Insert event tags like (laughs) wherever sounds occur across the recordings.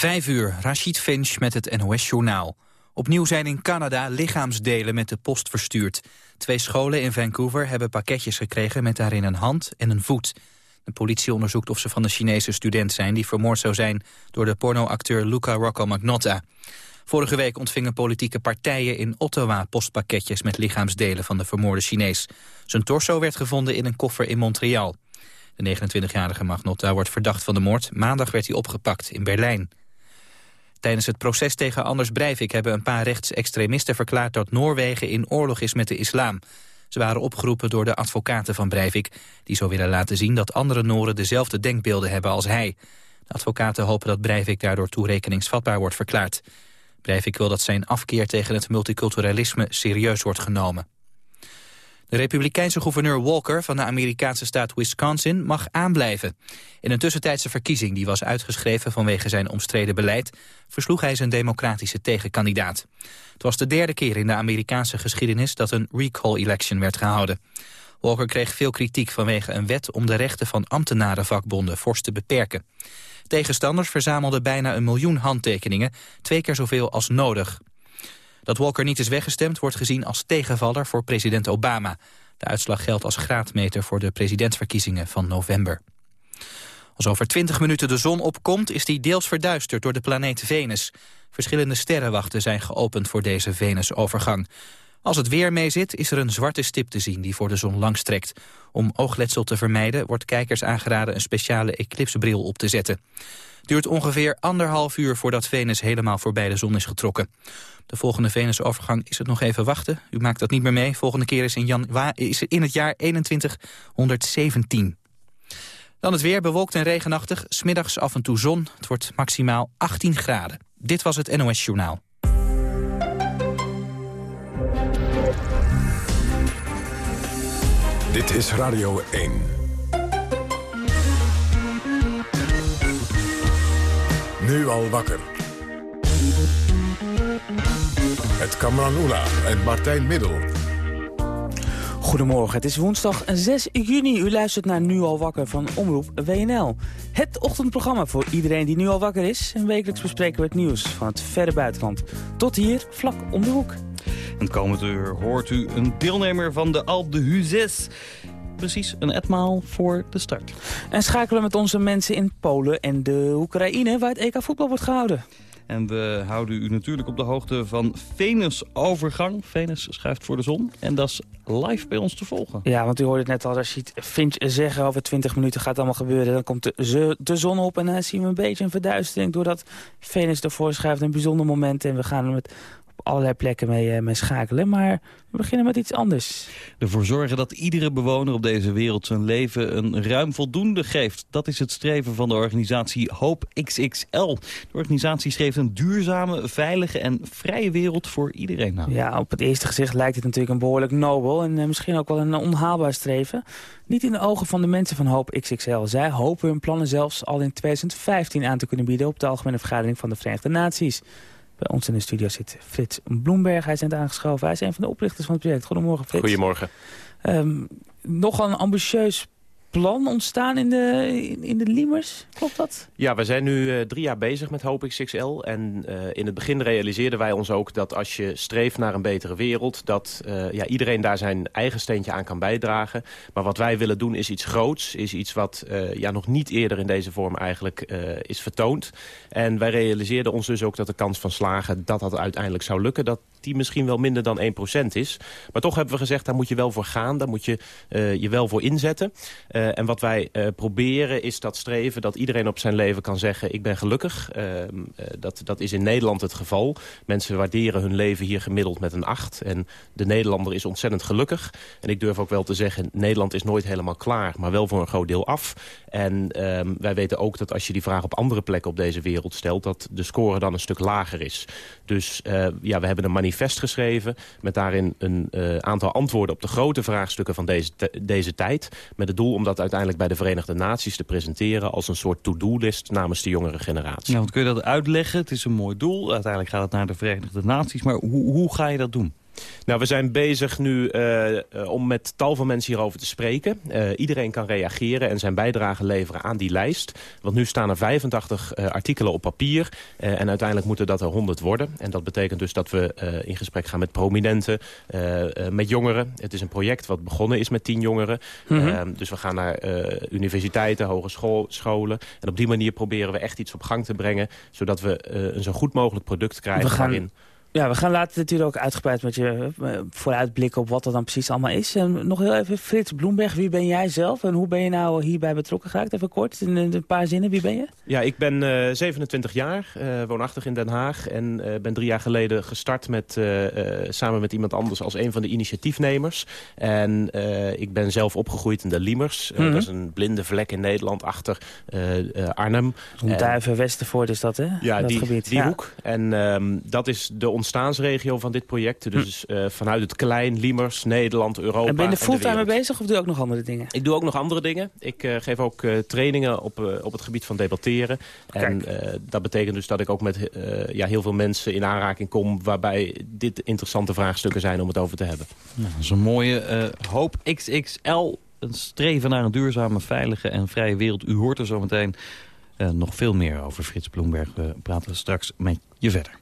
Vijf uur, Rashid Finch met het NOS-journaal. Opnieuw zijn in Canada lichaamsdelen met de post verstuurd. Twee scholen in Vancouver hebben pakketjes gekregen met daarin een hand en een voet. De politie onderzoekt of ze van de Chinese student zijn... die vermoord zou zijn door de pornoacteur Luca Rocco Magnotta. Vorige week ontvingen politieke partijen in Ottawa postpakketjes... met lichaamsdelen van de vermoorde Chinees. Zijn torso werd gevonden in een koffer in Montreal. De 29-jarige Magnotta wordt verdacht van de moord. Maandag werd hij opgepakt in Berlijn. Tijdens het proces tegen Anders Breivik hebben een paar rechtsextremisten verklaard dat Noorwegen in oorlog is met de islam. Ze waren opgeroepen door de advocaten van Breivik, die zo willen laten zien dat andere Noren dezelfde denkbeelden hebben als hij. De advocaten hopen dat Breivik daardoor toerekeningsvatbaar wordt verklaard. Breivik wil dat zijn afkeer tegen het multiculturalisme serieus wordt genomen. De republikeinse gouverneur Walker van de Amerikaanse staat Wisconsin mag aanblijven. In een tussentijdse verkiezing die was uitgeschreven vanwege zijn omstreden beleid... versloeg hij zijn democratische tegenkandidaat. Het was de derde keer in de Amerikaanse geschiedenis dat een recall-election werd gehouden. Walker kreeg veel kritiek vanwege een wet om de rechten van ambtenarenvakbonden fors te beperken. Tegenstanders verzamelden bijna een miljoen handtekeningen, twee keer zoveel als nodig. Dat Walker niet is weggestemd wordt gezien als tegenvaller voor president Obama. De uitslag geldt als graadmeter voor de presidentsverkiezingen van november. Als over 20 minuten de zon opkomt, is die deels verduisterd door de planeet Venus. Verschillende sterrenwachten zijn geopend voor deze Venusovergang. Als het weer meezit, is er een zwarte stip te zien die voor de zon langstrekt. Om oogletsel te vermijden, wordt kijkers aangeraden een speciale eclipsebril op te zetten. Duurt ongeveer anderhalf uur voordat Venus helemaal voorbij de zon is getrokken. De volgende Venusovergang is het nog even wachten. U maakt dat niet meer mee. Volgende keer is in, Jan is in het jaar 2117. Dan het weer, bewolkt en regenachtig. Smiddags af en toe zon. Het wordt maximaal 18 graden. Dit was het NOS Journaal. Dit is Radio 1. Nu al wakker. Het Kamran Oela en Martijn Middel. Goedemorgen, het is woensdag 6 juni. U luistert naar Nu al wakker van Omroep WNL. Het ochtendprogramma voor iedereen die nu al wakker is. En wekelijks bespreken we het nieuws van het verre buitenland. Tot hier, vlak om de hoek. En komend uur hoort u een deelnemer van de Alpe de Huzes precies een etmaal voor de start. En schakelen met onze mensen in Polen en de Oekraïne... waar het EK voetbal wordt gehouden. En we houden u natuurlijk op de hoogte van Venus-overgang. Venus schuift voor de zon. En dat is live bij ons te volgen. Ja, want u hoorde het net al, als je het Finch zeggen... over 20 minuten gaat het allemaal gebeuren. Dan komt de, de zon op en dan zien we een beetje een verduistering... doordat Venus ervoor schuift. Een bijzonder moment. En we gaan met allerlei plekken mee, uh, mee schakelen. Maar we beginnen met iets anders. Ervoor zorgen dat iedere bewoner op deze wereld zijn leven een ruim voldoende geeft. Dat is het streven van de organisatie Hope XXL. De organisatie schreef een duurzame, veilige en vrije wereld voor iedereen. Nou. Ja, op het eerste gezicht lijkt het natuurlijk een behoorlijk nobel... en uh, misschien ook wel een onhaalbaar streven. Niet in de ogen van de mensen van Hope XXL. Zij hopen hun plannen zelfs al in 2015 aan te kunnen bieden... op de Algemene Vergadering van de Verenigde Naties. Bij ons in de studio zit Frits Bloemberg. Hij is net aangeschoven. Hij is een van de oprichters van het project. Goedemorgen, Frits. Goedemorgen. Um, nogal een ambitieus plan ontstaan in de, in, de Limers. Klopt dat? Ja, we zijn nu uh, drie jaar bezig met Hoop XXL. En uh, in het begin realiseerden wij ons ook dat als je streeft naar een betere wereld... dat uh, ja, iedereen daar zijn eigen steentje aan kan bijdragen. Maar wat wij willen doen is iets groots. Is iets wat ja, nog niet eerder in deze vorm eigenlijk is vertoond. En wij realiseerden ons dus ook dat de kans van slagen... dat dat uiteindelijk zou lukken, dat die misschien wel minder dan 1% is. Maar toch hebben we gezegd, daar moet je wel voor gaan. Daar moet je je wel voor inzetten. Uh, en wat wij uh, proberen is dat streven dat iedereen op zijn leven kan zeggen... ik ben gelukkig. Uh, dat, dat is in Nederland het geval. Mensen waarderen hun leven hier gemiddeld met een 8. En de Nederlander is ontzettend gelukkig. En ik durf ook wel te zeggen, Nederland is nooit helemaal klaar... maar wel voor een groot deel af. En ehm, wij weten ook dat als je die vraag op andere plekken op deze wereld stelt... dat de score dan een stuk lager is. Dus ja, we hebben een manifest geschreven... met daarin een aantal antwoorden op de grote vraagstukken van deze, deze tijd... met het doel om dat uiteindelijk bij de Verenigde Naties te presenteren... als een soort to-do-list namens de jongere generatie. Want kun je dat uitleggen? Het is een mooi doel. Uiteindelijk gaat het naar de Verenigde Naties. Maar hoe ga je dat doen? Nou, we zijn bezig nu uh, om met tal van mensen hierover te spreken. Uh, iedereen kan reageren en zijn bijdrage leveren aan die lijst. Want nu staan er 85 artikelen op papier. en uiteindelijk moeten dat er 100 worden. En dat betekent dus dat we in gesprek gaan met prominenten, met jongeren. Het is een project wat begonnen is met 10 jongeren. Mm -hmm. dus we gaan naar universiteiten, hogescholen. En op die manier proberen we echt iets op gang te brengen. Zodat we een zo goed mogelijk product krijgen we gaan... waarin... Ja, we gaan later natuurlijk ook uitgebreid met je uh, vooruitblikken op wat er dan precies allemaal is. En nog heel even, Frits Bloemberg, wie ben jij zelf en hoe ben je nou hierbij betrokken geraakt? Even kort, in een paar zinnen, wie ben je? Ja, ik ben uh, eh, 27 jaar, uh, woonachtig in Den Haag en ben drie jaar geleden gestart met, samen met iemand anders als een van de initiatiefnemers. En ik ben zelf opgegroeid in de Liemers. Mm -hmm. Dat is een blinde vlek in Nederland achter Arnhem. Duiven, Westervoort is dat, hè? Ja, dat die, gebied. die hoek. En um, dat is de ontstaansregio van dit project. Dus uh, vanuit het klein, Liemers, Nederland, Europa En ben je er fulltime mee bezig of doe je ook nog andere dingen? Ik doe ook nog andere dingen. Ik uh, geef ook uh, trainingen op, op het gebied van debatteren. Kijk. En dat betekent dus dat ik ook met ja, heel veel mensen in aanraking kom... waarbij dit interessante vraagstukken zijn om het over te hebben. Nou, dat is een mooie hoop XXL. Een streven naar een duurzame, veilige en vrije wereld. U hoort er zo meteen nog veel meer over Frits Bloemberg. We praten straks met je verder.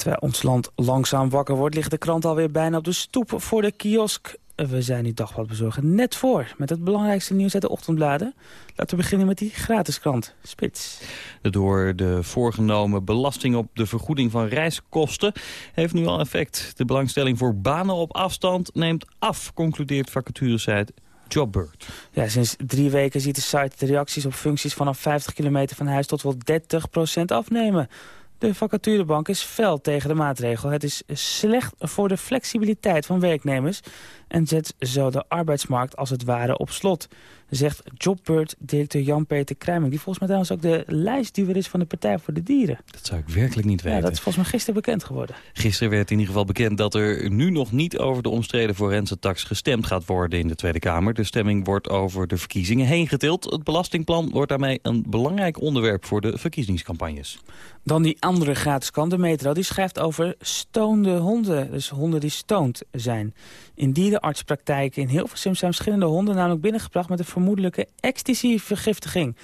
Terwijl ons land langzaam wakker wordt... ligt de krant alweer bijna op de stoep voor de kiosk. We zijn nu bezorgen net voor met het belangrijkste nieuws uit de ochtendbladen. Laten we beginnen met die gratis krant, Spits. Door de voorgenomen belasting op de vergoeding van reiskosten heeft nu al effect. De belangstelling voor banen op afstand neemt af, concludeert vacaturesite Jobbird. Ja, sinds drie weken ziet de site de reacties op functies vanaf 50 kilometer van huis tot wel 30% afnemen. De vacaturebank is fel tegen de maatregel. Het is slecht voor de flexibiliteit van werknemers... en zet zo de arbeidsmarkt als het ware op slot zegt Jobbird-directeur Jan-Peter Kruiming... die volgens mij trouwens ook de lijstduwer is van de Partij voor de Dieren. Dat zou ik werkelijk niet weten. Ja, dat is volgens mij gisteren bekend geworden. Gisteren werd in ieder geval bekend dat er nu nog niet over de omstreden forense tax gestemd gaat worden in de Tweede Kamer. De stemming wordt over de verkiezingen heen getild. Het belastingplan wordt daarmee een belangrijk onderwerp voor de verkiezingscampagnes. Dan die andere gratis kant, de Metro, die schrijft over stoonde honden. Dus honden die stoned zijn. In dierenartspraktijken in Hilversum zijn verschillende honden namelijk binnengebracht met een vermoedelijke ecstasy-vergiftiging.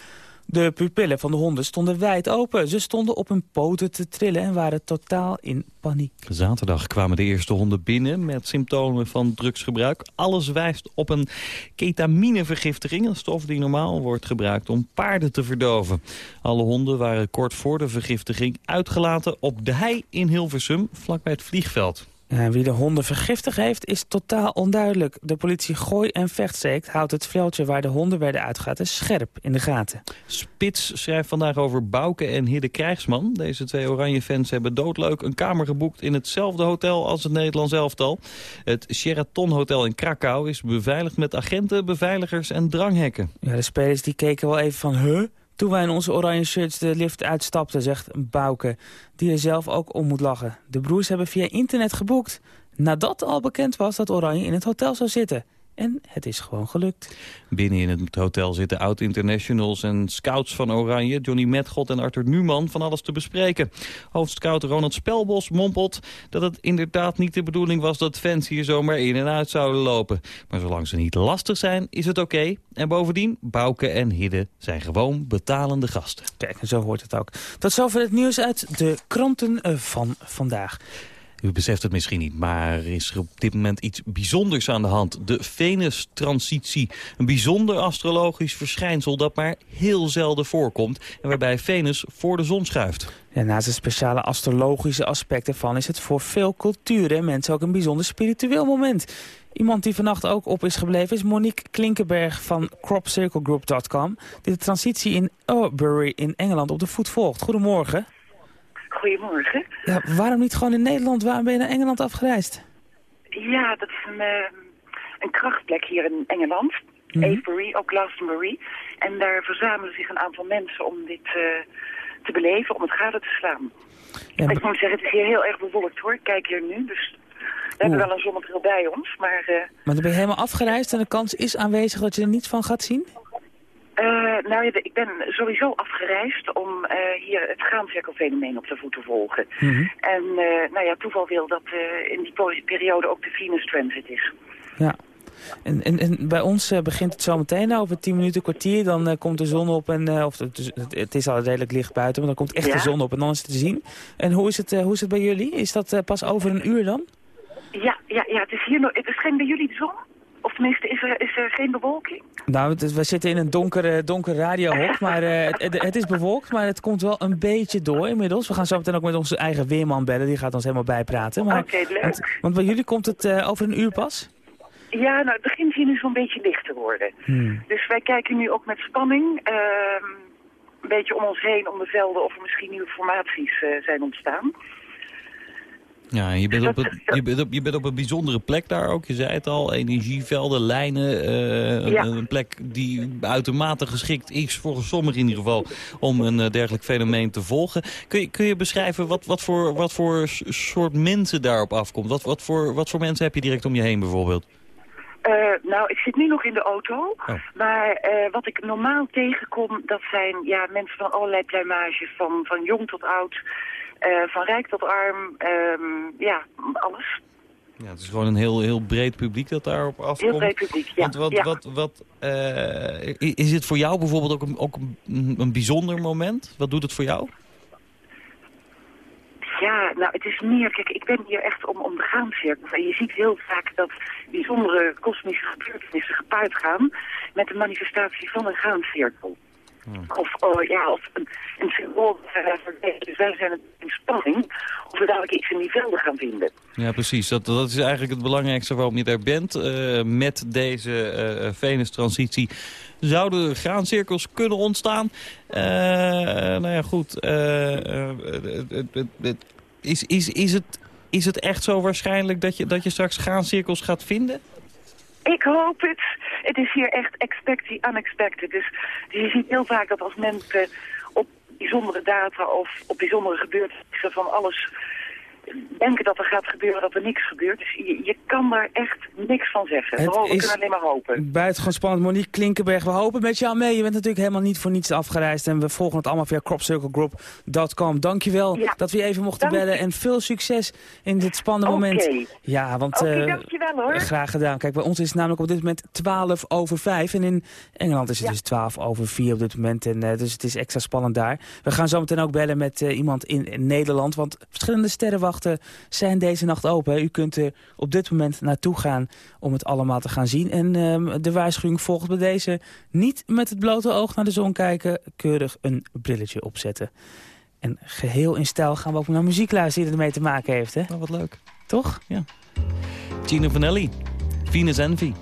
De pupillen van de honden stonden wijd open. Ze stonden op hun poten te trillen en waren totaal in paniek. Zaterdag kwamen de eerste honden binnen met symptomen van drugsgebruik. Alles wijst op een ketaminevergiftiging, een stof die normaal wordt gebruikt om paarden te verdoven. Alle honden waren kort voor de vergiftiging uitgelaten op de hei in Hilversum, vlakbij het vliegveld. Ja, wie de honden vergiftigd heeft is totaal onduidelijk. De politie Gooi en Vechtsteekt houdt het veldje waar de honden werden uitgelaten scherp in de gaten. Spits schrijft vandaag over Bouke en Hidde Krijgsman. Deze twee oranje fans hebben doodleuk een kamer geboekt in hetzelfde hotel als het Nederlands elftal. Het Sheraton Hotel in Krakau is beveiligd met agenten, beveiligers en dranghekken. Ja, de spelers die keken wel even van, huh? Toen wij in onze oranje shirts de lift uitstapten, zegt Bouke, die er zelf ook om moet lachen. De broers hebben via internet geboekt, nadat al bekend was dat Oranje in het hotel zou zitten. En het is gewoon gelukt. Binnen in het hotel zitten oud-internationals en scouts van Oranje... Johnny Metgod en Arthur Numan van alles te bespreken. Hoofdscout Ronald Spelbos mompelt dat het inderdaad niet de bedoeling was... dat fans hier zomaar in en uit zouden lopen. Maar zolang ze niet lastig zijn, is het oké. En bovendien, Bouke en Hidde zijn gewoon betalende gasten. Kijk, en zo hoort het ook. Tot zover het nieuws uit de kranten eh, van vandaag. U beseft het misschien niet, maar er is op dit moment iets bijzonders aan de hand. De Venus-transitie. Een bijzonder astrologisch verschijnsel dat maar heel zelden voorkomt... en waarbij Venus voor de zon schuift. Ja, naast de speciale astrologische aspecten van is het voor veel culturen en mensen ook een bijzonder spiritueel moment. Iemand die vannacht ook op is gebleven is Monique Klinkenberg van cropcirclegroup.com... die de transitie in Overbury in Engeland op de voet volgt. Goedemorgen. Goedemorgen. Ja, waarom niet gewoon in Nederland? Waarom ben je naar Engeland afgereisd? Ja, dat is een, uh, een krachtplek hier in Engeland. Mm -hmm. Avebury, ook Glastonbury. En daar verzamelen zich een aantal mensen om dit uh, te beleven, om het gade te slaan. Ja, ik moet zeggen, het is hier heel erg bewolkt hoor. Ik kijk hier nu, dus we hebben wel een zonnebril bij ons. Maar, uh... maar dan ben je helemaal afgereisd en de kans is aanwezig dat je er niets van gaat zien? Nou ja, ik ben sowieso afgereisd om hier het graancirkelfenomeen op de voet te volgen. Mhm. En nou ja, toeval wil dat in die periode ook de Venus Transit is. Ja. En, en, en bij ons begint het zo meteen nou, over tien minuten, kwartier. Dan komt de zon op en of het, het, is al redelijk licht buiten, maar dan komt echt de zon op en dan is het te zien. En hoe is het, hoe is het bij jullie? Is dat pas over een uur dan? Ja, ja, ja het is hier nog. Het is geen bij jullie de zon? Of tenminste, is er, is er geen bewolking? Nou, we zitten in een donkere, donker radiohok, maar het, het, is bewolkt, maar het komt wel een beetje door inmiddels. We gaan zo meteen ook met onze eigen weerman bellen, die gaat ons helemaal bijpraten. Oké, leuk. Want, want, bij jullie komt het over een uur pas? Ja, nou, het begint hier nu zo'n beetje licht te worden. Hmm. Dus wij kijken nu ook met spanning ehm, een beetje om ons heen, om de velden, of er misschien nieuwe formaties uh, zijn ontstaan. Ja, je bent, (laughs) op een, je, bent op, je bent op een bijzondere plek daar ook. Je zei het al, energievelden, lijnen. Uh, ja. een, plek die uitermate geschikt is, voor sommigen in ieder geval, om een uh, dergelijk fenomeen te volgen. Kun je, kun je beschrijven wat, wat, voor, wat voor soort mensen daarop afkomt? Wat, wat, voor, wat voor mensen heb je direct om je heen bijvoorbeeld? Uh, nou, ik zit nu nog in de auto. Oh. Maar uh, wat ik normaal tegenkom, dat zijn ja, mensen van allerlei pluimage. Van, van jong tot oud, uh, van rijk tot arm, um, ja, alles. Ja, het is gewoon een heel, heel breed publiek dat daarop afkomt. Heel breed publiek, ja. Want wat, ja. wat, wat, is het voor jou bijvoorbeeld ook, een, ook een, een bijzonder moment? Wat doet het voor jou? Ja, nou, het is meer... Kijk, ik ben hier echt om, om de graancirkels. En je ziet heel vaak dat bijzondere kosmische gebeurtenissen gepaard gaan... met de manifestatie van een graancirkel. Hmm. Of, oh, ja, of een, een symbool Dus wij zijn in spanning of we dadelijk iets in die velden gaan vinden. Ja, precies. Dat, dat is eigenlijk het belangrijkste waarom je daar bent. Uh, met deze uh, Venus-transitie zouden graancirkels kunnen ontstaan. Uh, nou ja, goed. is, is, is, het, is het echt zo waarschijnlijk dat je, dat je straks graancirkels gaat vinden? Ik hoop het. Het is hier echt expect unexpected. Dus, dus je ziet heel vaak dat als mensen op bijzondere data of op bijzondere gebeurtenissen van alles denken dat er gaat gebeuren dat er niks gebeurt. Dus je, je kan daar echt niks van zeggen. Het we kunnen alleen maar hopen. Buitengewoon spannend. Monique Klinkenberg, we hopen met jou mee. Je bent natuurlijk helemaal niet voor niets afgereisd. En we volgen het allemaal via cropcirclegroup.com. Dankjewel ja. dat we je even mochten bellen. En veel succes in dit spannende okay. moment. Ja, want... Okay, uh, dankjewel hoor. Graag gedaan. Kijk, bij ons is het namelijk op dit moment 12 over 5. En in Engeland is het ja. dus 12 over 4 op dit moment. En, uh, dus het is extra spannend daar. We gaan zo meteen ook bellen met uh, iemand in, in Nederland. Want verschillende zijn deze nacht open. U kunt er op dit moment naartoe gaan om het allemaal te gaan zien. En um, de waarschuwing volgt bij deze. Niet met het blote oog naar de zon kijken. Keurig een brilletje opzetten. En geheel in stijl gaan we ook naar muziek luisteren die ermee te maken heeft. Hè? Oh, wat leuk. Toch? Ja. Gino Vanelli. Venus Envy.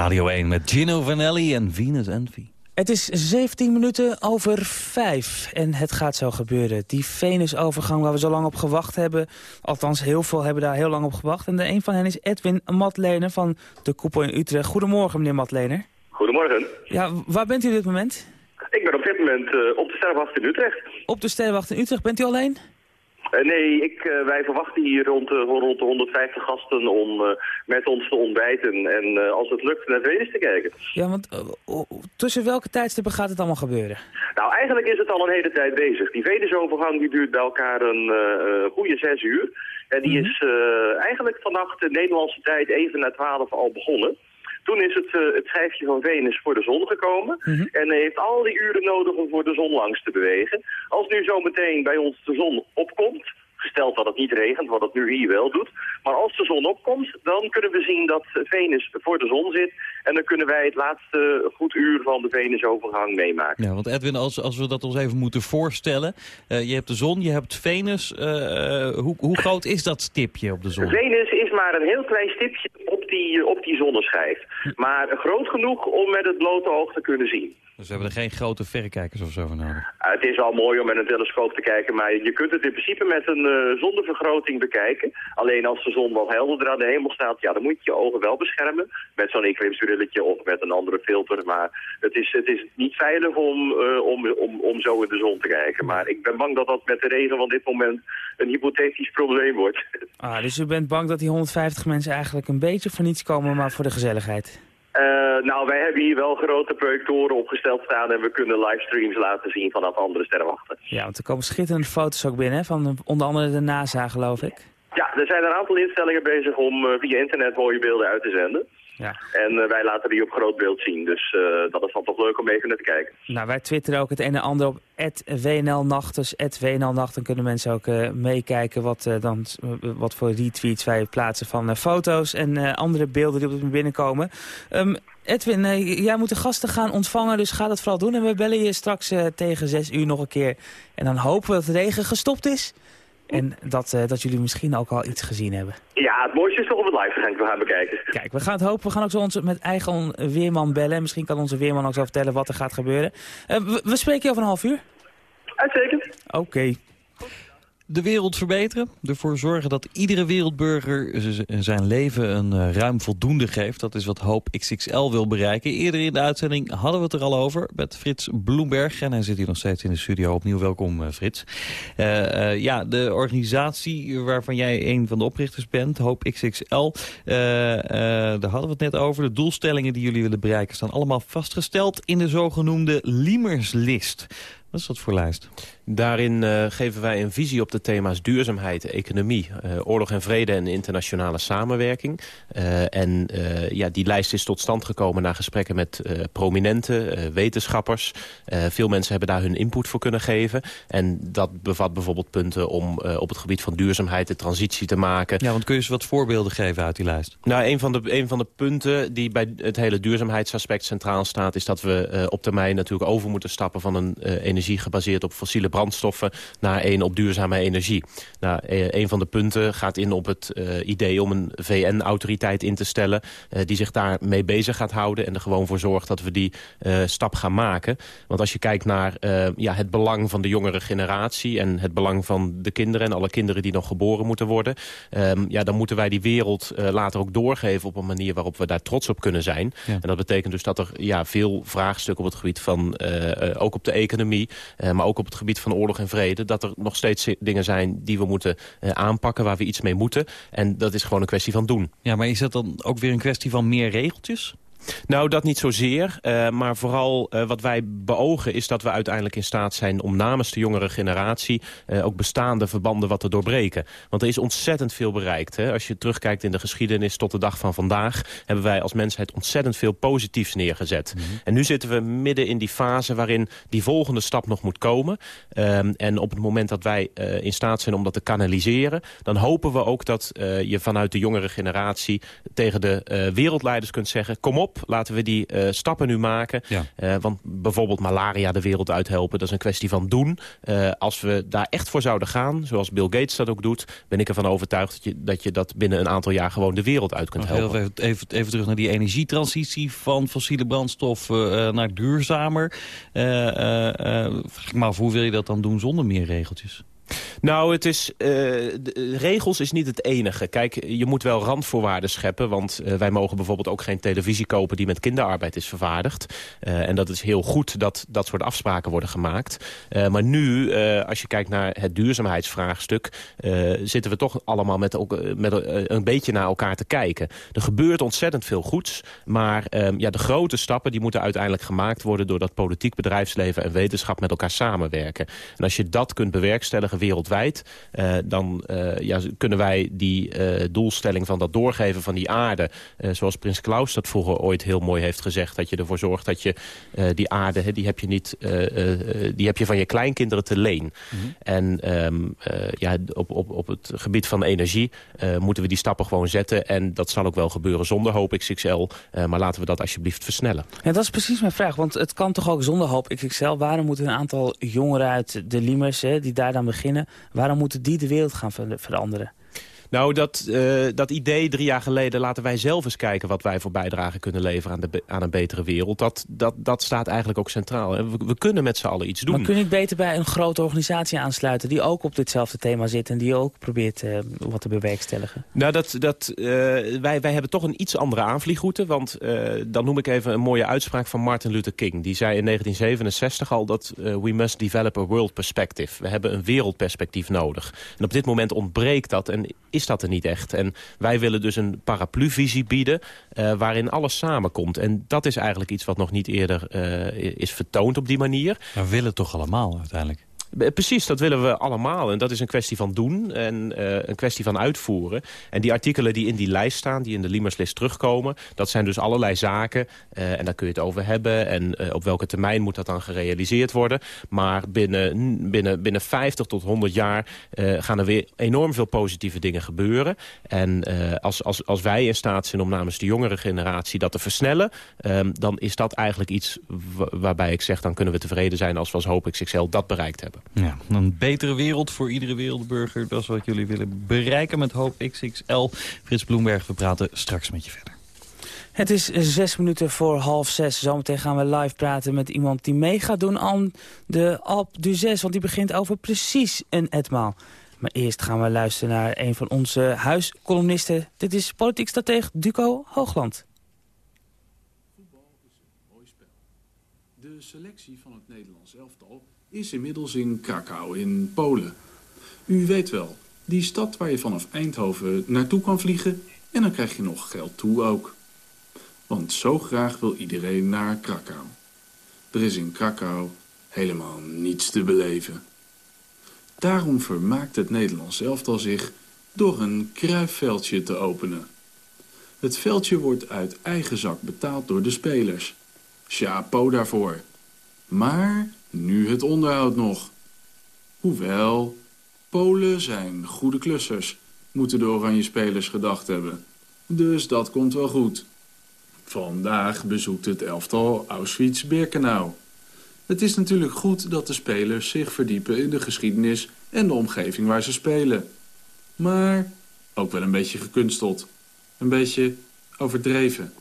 Radio 1 met Gino Vanelli en Venus Envy. Het is 17 minuten over 5 en het gaat zo gebeuren. Die Venusovergang waar we zo lang op gewacht hebben. Althans, heel veel hebben daar heel lang op gewacht. En de, een van hen is Edwin Matlener van de Koepel in Utrecht. Goedemorgen, meneer Matlener. Goedemorgen. Ja, waar bent u op dit moment? Ik ben op dit moment eh, op de sterrenwacht in Utrecht. Op de Sterrenwacht in Utrecht. Bent u alleen? Eh, nee, ik, eh, wij verwachten hier rond, de- rond de 150 gasten om eh, met ons te ontbijten. En eh, als het lukt naar Venus te kijken. Ja, want eh, tussen welke tijdstippen gaat het allemaal gebeuren? Nou, eigenlijk is het al een hele tijd bezig. Die Venusovergang die duurt bij elkaar een eh, goede zes uur. En die is eh, eigenlijk vannacht de Nederlandse tijd even na twaalf al begonnen. Toen is het, eh, het schijfje van Venus voor de zon gekomen. En heeft al die uren nodig om voor de zon langs te bewegen. Als nu zometeen bij ons de zon opkomt, gesteld dat het niet regent, wat het nu hier wel doet. Maar als de zon opkomt, dan kunnen we zien dat Venus voor de zon zit. En dan kunnen wij het laatste goed uur van de Venusovergang meemaken. Ja, want Edwin, als, als we dat ons even moeten voorstellen. eh, je hebt de zon, je hebt Venus. eh, hoe, hoe groot is dat stipje op de zon? Venus is maar een heel klein stipje op die, op die zonneschijf. Maar groot genoeg om met het blote oog te kunnen zien. Dus we hebben er geen grote verrekijkers of zo voor nodig. Uh, het is wel mooi om met een telescoop te kijken, maar je kunt het in principe met een uh, zonnevergroting bekijken. Alleen als de zon wat helderder aan de hemel staat, ja, dan moet je je ogen wel beschermen. Met zo'n eclipsbrilletje of met een andere filter. Maar het is, het is niet veilig om, uh, om, om, om zo in de zon te kijken. Maar ik ben bang dat dat met de regen van dit moment een hypothetisch probleem wordt. Ah, dus u bent bang dat die 150 mensen eigenlijk een beetje voor niets komen, maar voor de gezelligheid? Uh, nou, wij hebben hier wel grote projectoren opgesteld staan en we kunnen livestreams laten zien vanaf andere sterrenwachten. Ja, want er komen schitterende foto's ook binnen, van onder andere de NASA, geloof ik. Ja, er zijn een aantal instellingen bezig om uh, via internet mooie beelden uit te zenden. Ja. En uh, wij laten die op groot beeld zien, dus uh, dat is dan toch leuk om even naar te kijken. Nou, wij twitteren ook het een en ander op @wnlnacht, dus @wnlnacht. Dan kunnen mensen ook uh, meekijken wat, dan, wat voor retweets wij plaatsen van foto's en andere beelden die op het binnenkomen. Um, Edwin, jij moet de gasten gaan ontvangen, dus ga dat vooral doen. En we bellen je straks tegen zes uur nog een keer. En dan hopen we dat de regen gestopt is. En dat, uh, dat jullie misschien ook al iets gezien hebben. Ja, het mooiste is toch op het live gaan, gaan bekijken. Kijk, we gaan het hopen. We gaan ook zo ons met eigen weerman bellen. Misschien kan onze weerman ook zo vertellen wat er gaat gebeuren. Uh, we, we, spreken je over een half uur. Uitstekend. Oké. Okay. De wereld verbeteren. Ervoor zorgen dat iedere wereldburger zijn leven een eh, ruim voldoende geeft. Dat is wat Hoop XXL wil bereiken. Eerder in de uitzending hadden we het er al over met Frits Bloemberg. En hij zit hier nog steeds in de studio. Opnieuw welkom, eh, Frits. Eh, ja, de organisatie waarvan jij een van de oprichters bent, Hoop XXL. daar hadden we het net over. De doelstellingen die jullie willen bereiken staan allemaal vastgesteld in de zogenoemde Liemerslist. Wat is dat voor lijst? Daarin eh, geven wij een visie op de thema's duurzaamheid, economie, eh, oorlog en vrede en internationale samenwerking. Eh, en ja, die lijst is tot stand gekomen na gesprekken met prominenten, eh, wetenschappers. Veel mensen hebben daar hun input voor kunnen geven. En dat bevat bijvoorbeeld punten om op het gebied van duurzaamheid de transitie te maken. Ja, want kun je eens wat voorbeelden geven uit die lijst? Nou, een van, de, een van de punten die bij het hele duurzaamheidsaspect centraal staat... is dat we op termijn natuurlijk over moeten stappen van een energie gebaseerd op fossiele brandstoffen... naar een op duurzame energie. Nou, eh, een van de punten gaat in op het eh, idee om een VN-autoriteit in te stellen... eh, die zich daarmee bezig gaat houden en er gewoon voor zorgt dat we die stap gaan maken. Want als je kijkt naar ja, het belang van de jongere generatie... en het belang van de kinderen en alle kinderen die nog geboren moeten worden... ehm, ja, dan moeten wij die wereld later ook doorgeven op een manier waarop we daar trots op kunnen zijn. Ja. En dat betekent dus dat er ja, veel vraagstukken op het gebied van, ook op de economie, maar ook op het gebied van oorlog en vrede, dat er nog steeds dingen zijn die we moeten eh, aanpakken, waar we iets mee moeten. En dat is gewoon een kwestie van doen. Ja, maar is dat dan ook weer een kwestie van meer regeltjes? Nou, dat niet zozeer. eh, maar vooral eh, wat wij beogen is dat we uiteindelijk in staat zijn... om namens de jongere generatie eh, ook bestaande verbanden wat te doorbreken. Want er is ontzettend veel bereikt. Hè? Als je terugkijkt in de geschiedenis tot de dag van vandaag... hebben wij als mensheid ontzettend veel positiefs neergezet. En nu zitten we midden in die fase waarin die volgende stap nog moet komen. Ehm, en op het moment dat wij in staat zijn om dat te kanaliseren... dan hopen we ook dat je vanuit de jongere generatie... tegen de wereldleiders kunt zeggen... kom op, laten we die eh, stappen nu maken. Ja. Eh, want bijvoorbeeld malaria de wereld uithelpen, dat is een kwestie van doen. Eh, als we daar echt voor zouden gaan, zoals Bill Gates dat ook doet... ben ik ervan overtuigd dat je dat, je dat binnen een aantal jaar gewoon de wereld uit kunt helpen. even, even, even terug naar die energietransitie van fossiele brandstoffen naar duurzamer. Vraag ik me af, hoe wil je dat dan doen zonder meer regeltjes? Nou, het is, eh, de, regels is niet het enige. Kijk, je moet wel randvoorwaarden scheppen. Want eh, wij mogen bijvoorbeeld ook geen televisie kopen die met kinderarbeid is vervaardigd. Eh, en dat is heel goed dat dat soort afspraken worden gemaakt. Eh, maar nu, eh, als je kijkt naar het duurzaamheidsvraagstuk... eh, zitten we toch allemaal met, eh, met eh, een beetje naar elkaar te kijken. Er gebeurt ontzettend veel goeds. Maar ehm, ja, de grote stappen die moeten uiteindelijk gemaakt worden... doordat politiek, bedrijfsleven en wetenschap met elkaar samenwerken. En als je dat kunt bewerkstelligen wereldwijd... eh, dan eh, ja, kunnen wij die eh, doelstelling van dat doorgeven van die aarde... zoals Prins Klaus dat vroeger ooit heel mooi heeft gezegd... dat je ervoor zorgt dat je die aarde, hè, die, heb je niet, die heb je van je kleinkinderen te leen. En ehm, eh, ja, op, op, op het gebied van energie moeten we die stappen gewoon zetten. En dat zal ook wel gebeuren zonder Hoop XXL. maar laten we dat alsjeblieft versnellen. Ja, dat is precies mijn vraag, want het kan toch ook zonder hoop XXL. Waarom moeten een aantal jongeren uit de Limers, hè, die daar dan beginnen... waarom moeten die de wereld gaan ver- veranderen? Nou, dat, eh, dat idee drie jaar geleden... laten wij zelf eens kijken wat wij voor bijdrage kunnen leveren... aan, de, aan een betere wereld. Dat, dat, dat staat eigenlijk ook centraal. En We, we kunnen met z'n allen iets doen. Maar kun je niet beter bij een grote organisatie aansluiten... die ook op ditzelfde thema zit en die ook probeert eh, wat te bewerkstelligen? Nou, dat, dat, eh, wij, wij hebben toch een iets andere aanvliegroute. Want dan noem ik even een mooie uitspraak van Martin Luther King. Die zei in 1967 al dat we must develop a world perspective. We hebben een wereldperspectief nodig. En op dit moment ontbreekt dat en is dat er niet echt. En wij willen dus een parapluvisie bieden eh, waarin alles samenkomt. En dat is eigenlijk iets wat nog niet eerder eh, is vertoond op die manier. Maar we willen toch allemaal uiteindelijk? Eh, Precies, dat willen we allemaal. En dat is een kwestie van doen en eh, een kwestie van uitvoeren. En die artikelen die in die lijst staan, die in de Liemerslist terugkomen... dat zijn dus allerlei zaken. eh, en daar kun je het over hebben. En op welke termijn moet dat dan gerealiseerd worden. Maar binnen, binnen, binnen 50 tot 100 jaar gaan er weer enorm veel positieve dingen gebeuren. En als, als, als wij in staat zijn om namens de jongere generatie dat te versnellen... ehm, dan is dat eigenlijk iets wa- waarbij ik zeg... dan kunnen we tevreden zijn als we als Hoop XXL dat bereikt hebben. Ja, een betere wereld voor iedere wereldburger. Dat is wat jullie willen bereiken met Hoop XXL. Frits Bloemberg, we praten straks met je verder. Het is zes minuten voor half zes. Zometeen gaan we live praten met iemand die mee gaat doen aan de Alp du Zes. Want die begint over precies een etmaal. Maar eerst gaan we luisteren naar een van onze huiscolumnisten. Dit is politiek stratege Duco Hoogland. De selectie van het Nederlands elftal is inmiddels in Krakau in Polen. U weet wel, die stad waar je vanaf Eindhoven naartoe kan vliegen en dan krijg je nog geld toe ook. Want zo graag wil iedereen naar Krakau. Er is in Krakau helemaal niets te beleven. Daarom vermaakt het Nederlands elftal zich door een kruifveldje te openen. Het veldje wordt uit eigen zak betaald door de spelers. Chapeau daarvoor. Maar nu het onderhoud nog. Hoewel, Polen zijn goede klussers, moeten de oranje spelers gedacht hebben. Dus dat komt wel goed. Vandaag bezoekt het elftal Auschwitz-Birkenau. Het is natuurlijk goed dat de spelers zich verdiepen in de geschiedenis en de omgeving waar ze spelen. Maar ook wel een beetje gekunsteld. Een beetje overdreven.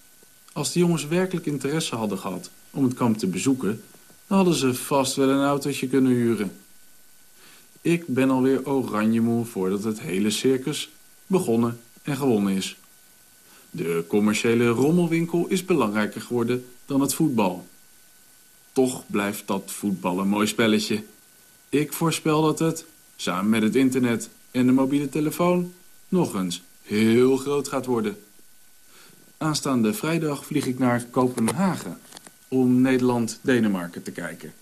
Als de jongens werkelijk interesse hadden gehad om het kamp te bezoeken... hadden ze vast wel een autootje kunnen huren. Ik ben alweer oranje moe voordat het hele circus begonnen en gewonnen is. De commerciële rommelwinkel is belangrijker geworden dan het voetbal. Toch blijft dat voetbal een mooi spelletje. Ik voorspel dat het, samen met het internet en de mobiele telefoon... nog eens heel groot gaat worden. Aanstaande vrijdag vlieg ik naar Kopenhagen... om Nederland-Denemarken te kijken.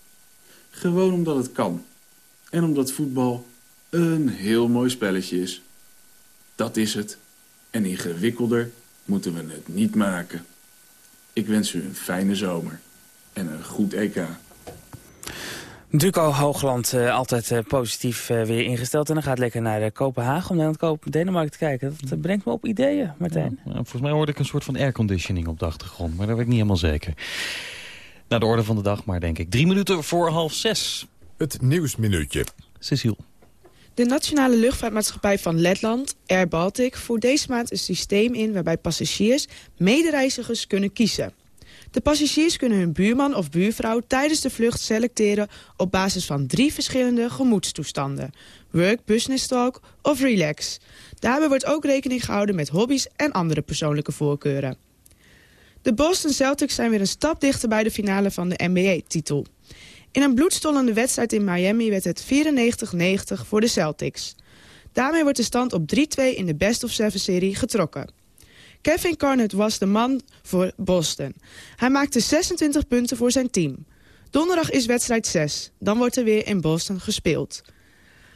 Gewoon omdat het kan. En omdat voetbal een heel mooi spelletje is. Dat is het. En ingewikkelder moeten we het niet maken. Ik wens u een fijne zomer. En een goed EK. Duco Hoogland, eh, altijd eh, positief eh, weer ingesteld. En dan gaat lekker naar Kopenhagen om naar Kopen Denemarken te kijken. Dat brengt me op ideeën, Martijn. Ja, volgens mij hoorde ik een soort van airconditioning op de achtergrond. Maar dat weet ik niet helemaal zeker. Naar de orde van de dag maar, denk ik. Drie minuten voor half zes. Het Nieuwsminuutje. Cecile. De nationale luchtvaartmaatschappij van Letland, Air Baltic, voert deze maand een systeem in waarbij passagiers medereizigers kunnen kiezen. De passagiers kunnen hun buurman of buurvrouw tijdens de vlucht selecteren op basis van drie verschillende gemoedstoestanden. Work, business talk of relax. Daarbij wordt ook rekening gehouden met hobby's en andere persoonlijke voorkeuren. De Boston Celtics zijn weer een stap dichter bij de finale van de NBA-titel. In een bloedstollende wedstrijd in Miami werd het 94-90 voor de Celtics. Daarmee wordt de stand op 3-2 in de Best of Seven serie getrokken. Kevin Garnett was de man voor Boston. Hij maakte 26 punten voor zijn team. Donderdag is wedstrijd 6. Dan wordt er weer in Boston gespeeld.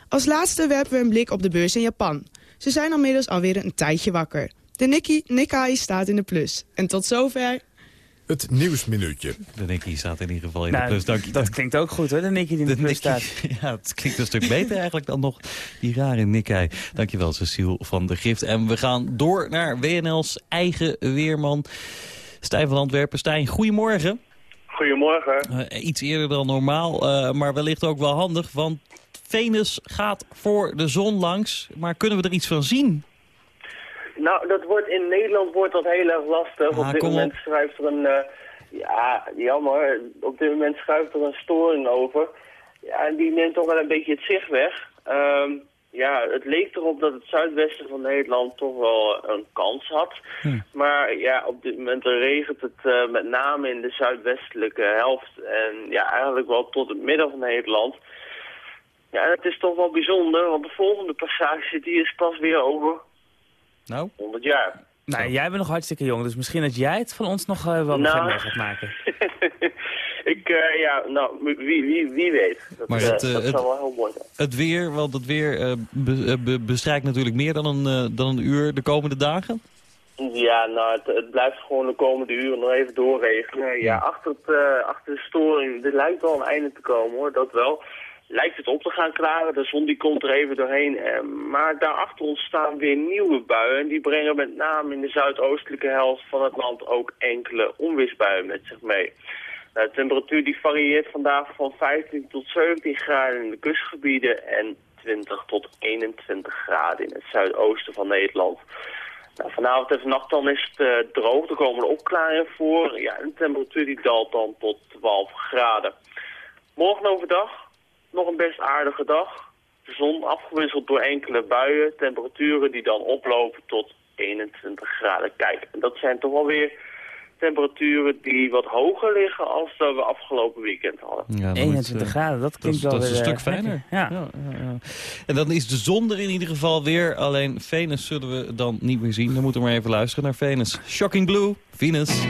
Als laatste werpen we een blik op de beurs in Japan. Ze zijn inmiddels alweer een tijdje wakker. De Nikkei, Nikkei staat in de plus. En tot zover Het Nieuwsminuutje. De Nicky staat in ieder geval in Nou, de plus. Dank je. dat klinkt ook goed hoor, de Nicky die in de, De plus Nicky- staat. (laughs) Ja, het klinkt een stuk beter eigenlijk dan nog die rare Nikkei. Dankjewel Cecile van de Gift. En we gaan door naar WNL's eigen weerman Stijn van Antwerpen. Stijn, goedemorgen. Goedemorgen. Eh, iets eerder dan normaal, eh, maar wellicht ook wel handig. Want Venus gaat voor de zon langs. Maar kunnen we er iets van zien? Nou, dat wordt in Nederland wordt dat heel erg lastig. Ah, op dit kom moment op. schuift er een... eh, ja, jammer. Op dit moment schuift er een storing over. Ja, en die neemt toch wel een beetje het zicht weg. Ehm, ja, het leek erop dat het zuidwesten van Nederland toch wel een kans had. Maar ja, op dit moment regent het eh, met name in de zuidwestelijke helft. En ja, eigenlijk wel tot het midden van Nederland. Ja, het is toch wel bijzonder, want de volgende passage die is pas weer over Nou? 100 jaar. Nou, jij bent nog hartstikke jong, dus misschien dat jij het van ons nog eh, wel Nou. mee gaat maken. (laughs) Ik, eh, ja, nou, wie, wie, wie weet. Dat, Maar eh, het, dat het- zou wel heel mooi zijn. Het weer, want het weer eh, be- be- bestrijkt natuurlijk meer dan een, dan een uur de komende dagen. Ja, nou, het, het blijft gewoon de komende uren nog even doorregelen. Ja, achter, het, eh, achter de storing, er lijkt wel een einde te komen hoor, dat wel. Lijkt het op te gaan klaren, de zon die komt er even doorheen. Eh, maar daarachter ontstaan weer nieuwe buien. En die brengen met name in de zuidoostelijke helft van het land ook enkele onweersbuien met zich mee. Nou, de temperatuur die varieert vandaag van 15 tot 17 graden in de kustgebieden en 20 tot 21 graden in het zuidoosten van Nederland. Nou, vanavond en vannacht dan is het eh, droog, er komen opklaringen voor. Ja, de temperatuur die daalt dan tot 12 graden. Morgen overdag nog een best aardige dag. de zon afgewisseld door enkele buien. Temperaturen die dan oplopen tot 21 graden. Kijk, en dat zijn toch wel weer temperaturen die wat hoger liggen als dat we afgelopen weekend hadden. Ja, dan 21 moet, eh, graden, dat Dat klinkt is, wel dat is een stuk eh, fijner. Ja. Ja, ja, ja. En dan is de zon er in ieder geval weer. Alleen Venus zullen we dan niet meer zien. Dan moeten we maar even luisteren naar Venus. Shocking Blue, Venus.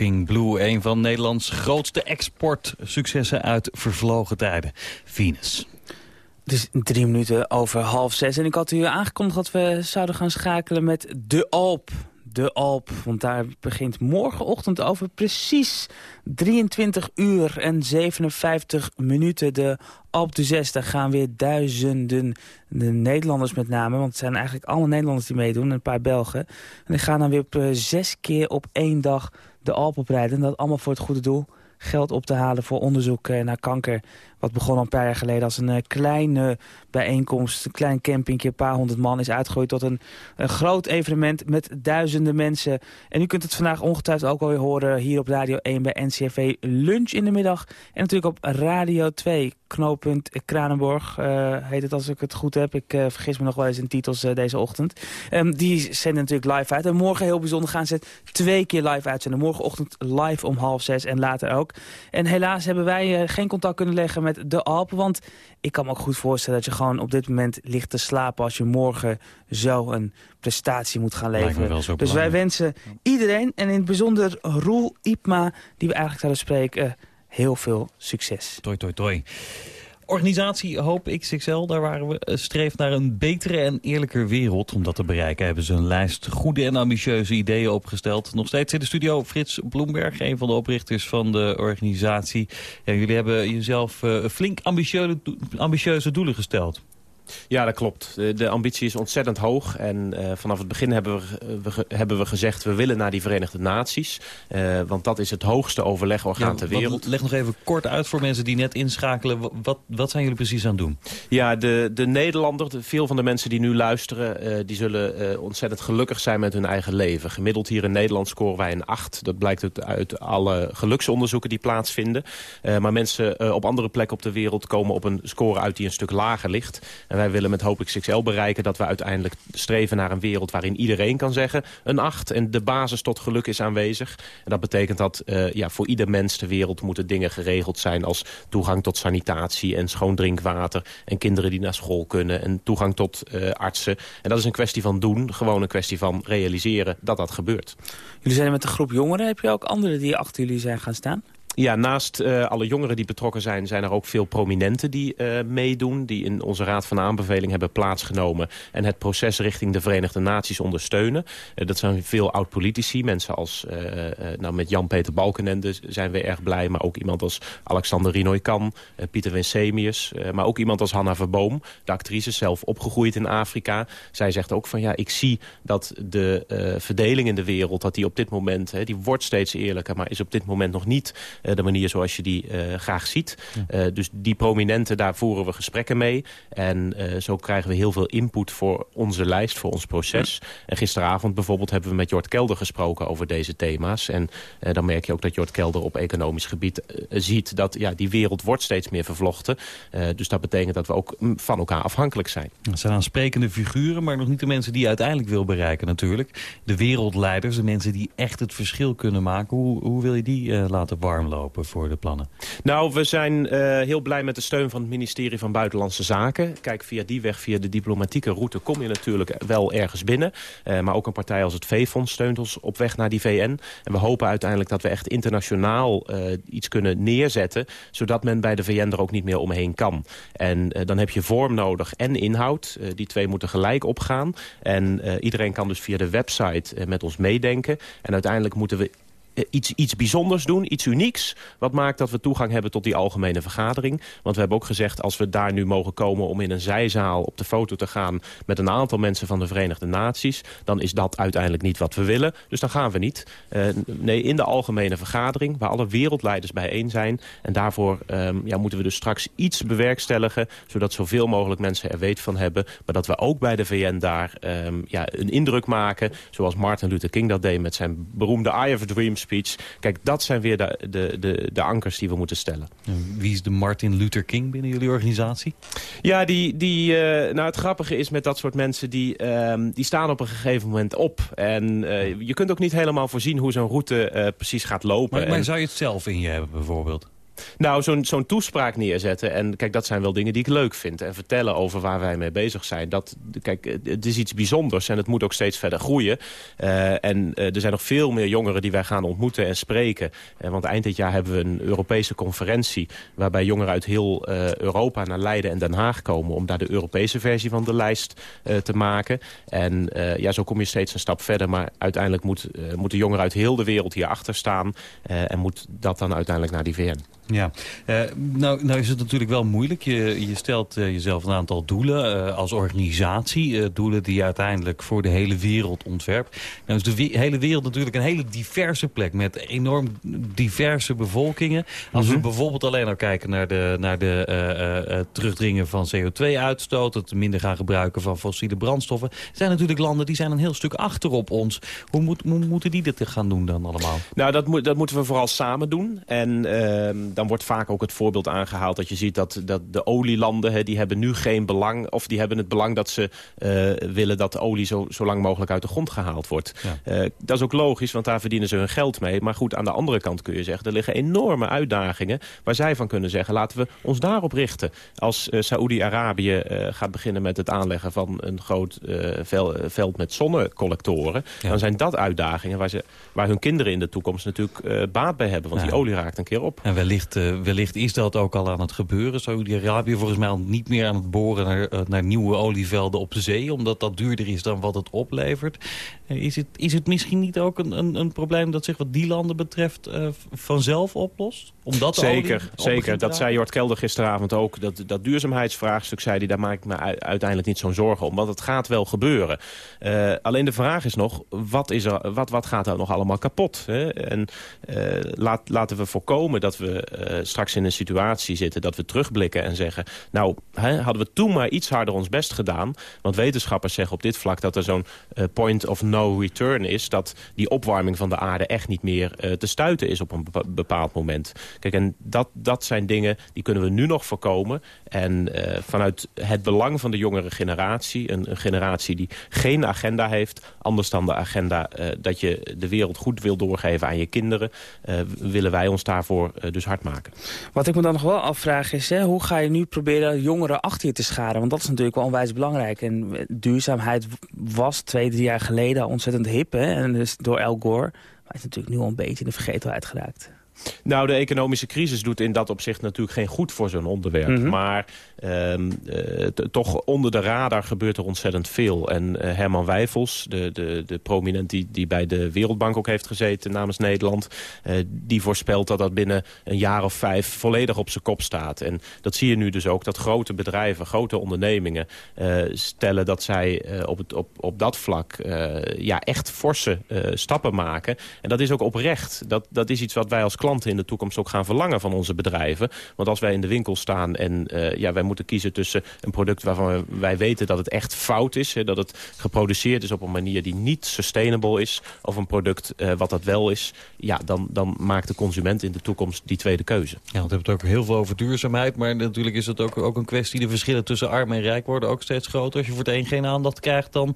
Blue, een van Nederlands grootste exportsuccessen uit vervlogen tijden. Venus. Het is drie minuten over half zes. En ik had u aangekondigd dat we zouden gaan schakelen met de Alp. De Alp, want daar begint morgenochtend over precies 23 uur en 57 minuten de Alp de Zes. Daar gaan weer duizenden de Nederlanders met name, want het zijn eigenlijk alle Nederlanders die meedoen, en een paar Belgen. En die gaan dan weer eh, zes keer op één dag de Alp oprijden. En dat allemaal voor het goede doel. Geld op te halen voor onderzoek eh, naar kanker. Wat begon al een paar jaar geleden als een eh, kleine bijeenkomst. Een klein campingje, een paar honderd man. Is uitgegroeid tot een, groot evenement met duizenden mensen. En u kunt het vandaag ongetwijfeld ook alweer horen hier op Radio 1 bij NCRV Lunch in de middag. En natuurlijk op Radio 2, knooppunt Kranenborg. eh, heet het als ik het goed heb. Ik eh, vergis me nog wel eens in titels deze ochtend. Ehm, die zenden natuurlijk live uit. En morgen heel bijzonder gaan ze het twee keer live uitzenden. Morgenochtend live om half zes en later ook. En helaas hebben wij geen contact kunnen leggen met de Alpen. Want ik kan me ook goed voorstellen dat je gewoon op dit moment ligt te slapen... als je morgen zo een prestatie moet gaan leveren. dus wij wensen iedereen, en in het bijzonder Roel Ipma... die we eigenlijk zouden spreken, eh, heel veel succes. Toi, toi, toi. Organisatie Hoop XXL, daar waren we eh, streeft naar een betere en eerlijker wereld. Om dat te bereiken hebben ze een lijst goede en ambitieuze ideeën opgesteld. Nog steeds in de studio Frits Bloemberg, een van de oprichters van de organisatie. Ja, jullie hebben jezelf eh, flink ambitieuze, ambitieuze doelen gesteld. Ja, dat klopt. De, de ambitie is ontzettend hoog. En eh, vanaf het begin hebben we, ge- we hebben we gezegd... we willen naar die Verenigde Naties. Eh, want dat is het hoogste overlegorgaan ter wereld. Leg nog even kort uit voor mensen die net inschakelen. Wa- Wat, wat zijn jullie precies aan het doen? Ja, de, de Nederlander, de- veel van de mensen die nu luisteren... eh, die zullen eh, ontzettend gelukkig zijn met hun eigen leven. Gemiddeld hier in Nederland scoren wij een 8. Dat blijkt uit, uit alle geluksonderzoeken die plaatsvinden. Eh, maar mensen eh, op andere plekken op de wereld komen op een score uit die een stuk lager ligt. En wij willen met Hoop XXL bereiken dat we uiteindelijk streven naar een wereld... waarin iedereen kan zeggen een 8. En de basis tot geluk is aanwezig. En dat betekent dat eh, ja, voor ieder mens ter wereld moeten dingen geregeld zijn... als toegang tot sanitatie en schoon drinkwater... en kinderen die naar school kunnen en toegang tot eh, artsen. En dat is een kwestie van doen, gewoon een kwestie van realiseren dat dat gebeurt. Jullie zijn met een groep jongeren. Heb je ook anderen die achter jullie zijn gaan staan? Ja, naast eh, alle jongeren die betrokken zijn... zijn er ook veel prominenten die eh, meedoen... die in onze Raad van Aanbeveling hebben plaatsgenomen... en het proces richting de Verenigde Naties ondersteunen. Eh, dat zijn veel oud-politici. Mensen als, nou, met Jan-Peter Balkenende zijn we erg blij... maar ook iemand als Alexander Rinoy-Kan, Pieter Winsemius... maar ook iemand als Hanna Verboom, de actrice, zelf opgegroeid in Afrika. Zij zegt ook van ja, ik zie dat de verdeling in de wereld... dat die op dit moment, die wordt steeds eerlijker... maar is op dit moment nog niet de manier zoals je die eh, graag ziet. Eh, dus die prominenten, daar voeren we gesprekken mee. En eh, zo krijgen we heel veel input voor onze lijst, voor ons proces. En gisteravond bijvoorbeeld hebben we met Jort Kelder gesproken over deze thema's. En eh, dan merk je ook dat Jort Kelder op economisch gebied eh, ziet... dat ja, die wereld wordt steeds meer vervlochten. Eh, dus dat betekent dat we ook mm, van elkaar afhankelijk zijn. Dat zijn aansprekende figuren, maar nog niet de mensen die je uiteindelijk wil bereiken natuurlijk. De wereldleiders, de mensen die echt het verschil kunnen maken. Hoe, hoe wil je die eh, laten voor de plannen? Nou, we zijn eh, heel blij met de steun van het ministerie van Buitenlandse Zaken. Kijk, via die weg, via de diplomatieke route kom je natuurlijk wel ergens binnen. Eh, maar ook een partij als het V-Fonds steunt ons op weg naar die VN. En we hopen uiteindelijk dat we echt internationaal eh, iets kunnen neerzetten... zodat men bij de VN er ook niet meer omheen kan. En dan heb je vorm nodig en inhoud. Die twee moeten gelijk opgaan. En iedereen kan dus via de website met ons meedenken. En uiteindelijk moeten we iets, iets bijzonders doen, iets unieks. Wat maakt dat we toegang hebben tot die algemene vergadering. Want we hebben ook gezegd, als we daar nu mogen komen... om in een zijzaal op de foto te gaan met een aantal mensen van de Verenigde Naties... dan is dat uiteindelijk niet wat we willen. Dus dan gaan we niet. Eh, nee, in de algemene vergadering, waar alle wereldleiders bijeen zijn. En daarvoor ehm, ja, moeten we dus straks iets bewerkstelligen... zodat zoveel mogelijk mensen er weet van hebben. Maar dat we ook bij de VN daar ehm, ja, een indruk maken... zoals Martin Luther King dat deed met zijn beroemde I Have a Dream speech. Kijk, dat zijn weer de, de, de, de ankers die we moeten stellen. Wie is de Martin Luther King binnen jullie organisatie? Ja, die, die, eh, nou het grappige is met dat soort mensen... die, ehm, die staan op een gegeven moment op. En eh, je kunt ook niet helemaal voorzien hoe zo'n route eh, precies gaat lopen. Maar, maar En- zou je het zelf in je hebben bijvoorbeeld? Nou, zo'n zo'n toespraak neerzetten. En kijk, dat zijn wel dingen die ik leuk vind. En vertellen over waar wij mee bezig zijn. Dat, kijk, het is iets bijzonders en het moet ook steeds verder groeien. Eh, en eh, er zijn nog veel meer jongeren die wij gaan ontmoeten en spreken. Eh, want eind dit jaar hebben we een Europese conferentie... waarbij jongeren uit heel Europa naar Leiden en Den Haag komen... om daar de Europese versie van de lijst te maken. En ja, zo kom je steeds een stap verder. Maar uiteindelijk moet, moeten jongeren uit heel de wereld hierachter staan. en moet dat dan uiteindelijk naar die VN. Ja, eh, nou, nou is het natuurlijk wel moeilijk. Je, je stelt eh, jezelf een aantal doelen eh, als organisatie. doelen die je uiteindelijk voor de hele wereld ontwerpt. Nou is de we- hele wereld natuurlijk een hele diverse plek met enorm diverse bevolkingen. Als we bijvoorbeeld alleen al kijken naar de, naar de terugdringen van CO2-uitstoot... het minder gaan gebruiken van fossiele brandstoffen... Er zijn natuurlijk landen die zijn een heel stuk achter op ons. Hoe, moet, hoe moeten die dit gaan doen dan allemaal? Nou, dat, moet, dat moeten we vooral samen doen. En ehm, dan wordt vaak ook het voorbeeld aangehaald dat je ziet dat, dat de olielanden... Hè, die hebben nu geen belang, of die hebben het belang dat ze eh, willen dat de olie zo, zo lang mogelijk uit de grond gehaald wordt. Eh, dat is ook logisch, want daar verdienen ze hun geld mee. Maar goed, aan de andere kant kun je zeggen, er liggen enorme uitdagingen... waar zij van kunnen zeggen, laten we ons daarop richten. Als eh Saoedi-Arabië gaat beginnen met het aanleggen van een groot vel- veld met zonnecollectoren... dan zijn dat uitdagingen waar, ze, waar hun kinderen in de toekomst natuurlijk baat bij hebben. Want Ja. die olie raakt een keer op. En wellicht wellicht, eh, wellicht is dat ook al aan het gebeuren. Saudi-Arabië volgens mij al niet meer aan het boren naar, eh, naar nieuwe olievelden op de zee... omdat dat duurder is dan wat het oplevert. Eh, is, het, is het misschien niet ook een, een, een probleem dat zich wat die landen betreft vanzelf oplost? Omdat Zeker, zeker. Dat zei? Jort Kelder gisteravond ook. Dat, dat duurzaamheidsvraagstuk, zei hij, daar maak ik me uiteindelijk niet zo'n zorgen om. Want het gaat wel gebeuren. Alleen de vraag is nog, wat, is er, wat, wat gaat er nog allemaal kapot? Hè? En laat, laten we voorkomen dat we straks in een situatie zitten... dat we terugblikken en zeggen... nou, hè, hadden we toen maar iets harder ons best gedaan. Want wetenschappers zeggen op dit vlak dat er zo'n eh, point of no return is... dat die opwarming van de aarde echt niet meer eh, te stuiten is op een bepa- bepaald moment. Kijk, en dat, dat zijn dingen die kunnen we nu nog voorkomen. En eh, vanuit het belang van de jongere generatie... Een, generatie die geen agenda heeft... anders dan de agenda eh, dat je de wereld goed wil doorgeven aan je kinderen... eh, willen wij ons daarvoor eh, dus hard maken. Wat ik me dan nog wel afvraag is, hoe ga je nu proberen jongeren achter je te scharen? Want dat is natuurlijk wel onwijs belangrijk. En eh, duurzaamheid was twee, drie jaar geleden ontzettend hip. Hè? En dus door Al Gore. Maar is natuurlijk nu al een beetje in de vergetelheid geraakt. Nou, de economische crisis doet in dat opzicht natuurlijk geen goed voor zo'n onderwerp. Mhm. Maar ehm, eh, toch onder de radar gebeurt er ontzettend veel. En eh, Herman Wijfels, de, de, de prominent die, die bij de Wereldbank ook heeft gezeten namens Nederland... eh, die voorspelt dat dat binnen een jaar of vijf volledig op zijn kop staat. En dat zie je nu dus ook, dat grote bedrijven, grote ondernemingen... stellen dat zij op, het, op, op dat vlak ja, echt forse stappen maken. En dat is ook oprecht. Dat, dat is iets wat wij als in de toekomst ook gaan verlangen van onze bedrijven. Want als wij in de winkel staan en eh, ja, wij moeten kiezen tussen een product waarvan wij- wij weten dat het echt fout is. Hè, dat het geproduceerd is op een manier die niet sustainable is. Of een product eh, wat dat wel is. Ja, dan, dan maakt de consument in de toekomst die tweede keuze. Ja, want we hebben het ook heel veel over duurzaamheid. Maar natuurlijk is het ook, ook een kwestie. De verschillen tussen arm en rijk worden ook steeds groter. Als je voor het een geen aandacht krijgt, dan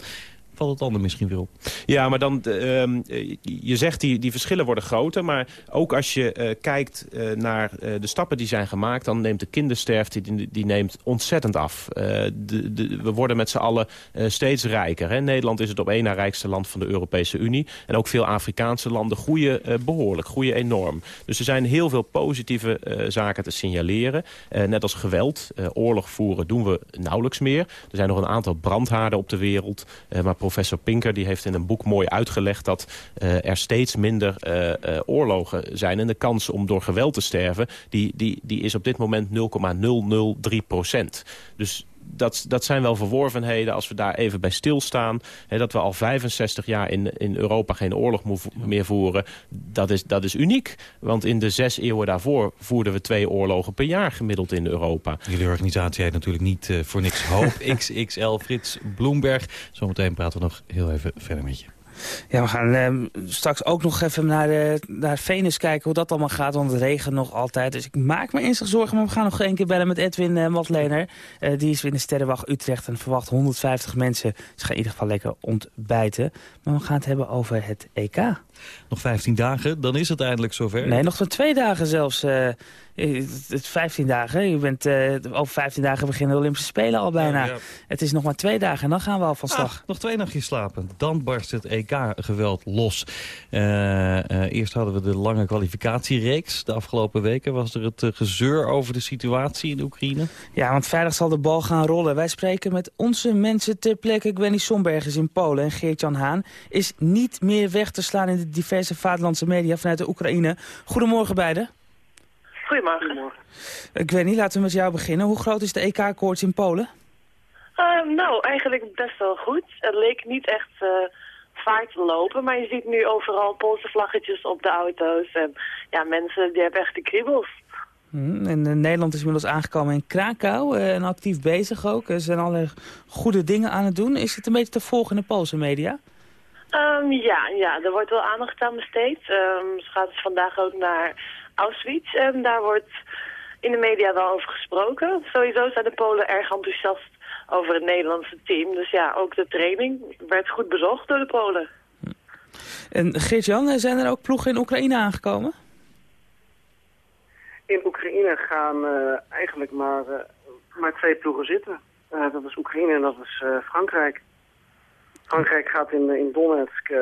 valt het ander misschien weer op. Ja, maar dan, eh, ehm, eh, je zegt die, die verschillen worden groter. Maar ook als je eh, kijkt naar de stappen die zijn gemaakt... dan neemt de kindersterfte die, die neemt ontzettend af. De, we worden met z'n allen steeds rijker. Hè? Nederland is het op één na rijkste land van de Europese Unie. En ook veel Afrikaanse landen groeien eh, behoorlijk, groeien enorm. Dus er zijn heel veel positieve zaken te signaleren. Net als geweld, oorlog voeren doen we nauwelijks meer. Er zijn nog een aantal brandhaarden op de wereld. Maar professor Pinker die heeft in een boek mooi uitgelegd... dat eh, er steeds minder eh, eh, oorlogen zijn. En de kans om door geweld te sterven... die, die, die is op dit moment 0,003 procent. Dus dat, dat zijn wel verworvenheden als we daar even bij stilstaan. Hè, dat we al 65 jaar in, in Europa geen oorlog meer voeren. Dat is, dat is uniek. Want in de zes eeuwen daarvoor voerden we twee oorlogen per jaar gemiddeld in Europa. Jullie organisatie heet natuurlijk niet eh, voor niks Hoop XXL Frits Bloemberg. Zometeen praten we nog heel even verder met je. Ja, we gaan ehm, straks ook nog even naar, eh, naar Venus kijken hoe dat allemaal gaat. Want het regent nog altijd. Dus ik maak me ernstig zorgen. Maar we gaan nog één keer bellen met Edwin uh, Matlener. Eh, die is in de Sterrenwacht Utrecht en verwacht 150 mensen. Ze gaan in ieder geval lekker ontbijten. Maar we gaan het hebben over het EK. Nog 15 dagen, dan is het eindelijk zover. Nee, nog zo'n twee dagen zelfs. Eh, het het 15 dagen. Je bent, eh, over 15 dagen beginnen de Olympische Spelen al bijna. Ja, ja. Het is nog maar twee dagen en dan gaan we al van slag. Ah, nog twee nachtjes slapen. Dan barst het EK-geweld los. Eh, eerst hadden we de lange kwalificatiereeks. De afgelopen weken was er het gezeur over de situatie in de Oekraïne. Ja, want vrijdag zal de bal gaan rollen. Wij spreken met onze mensen ter plekke. Gwenny Sombergers in Polen en Geert-Jan Haan... is niet meer weg te slaan in de diverse vaderlandse media vanuit de Oekraïne. Goedemorgen beiden. Goedemorgen. Uh, Gwenny, laten we met jou beginnen. Hoe groot is de EK-koorts in Polen? Ehm, nou, eigenlijk best wel goed. Het leek niet echt eh, vaart te lopen, maar je ziet nu overal Poolse vlaggetjes op de auto's. En ja, mensen die hebben echt de kriebels. Hm, En eh, Nederland is inmiddels aangekomen in Krakau eh, en actief bezig ook. Er zijn allerlei goede dingen aan het doen. Is het een beetje te volgen in de Poolse media? Ehm, ja, ja, er wordt wel aandacht aan besteed. Ehm, ze gaat dus vandaag ook naar Auschwitz en daar wordt in de media wel over gesproken. Sowieso zijn de Polen erg enthousiast over het Nederlandse team. Dus ja, ook de training werd goed bezocht door de Polen. En Geert-Jan, eh, zijn er ook ploegen in Oekraïne aangekomen? In Oekraïne gaan eh, eigenlijk maar, eh, maar twee ploegen zitten. Eh, dat is Oekraïne en dat is eh, Frankrijk. Frankrijk gaat in, in Donetsk eh,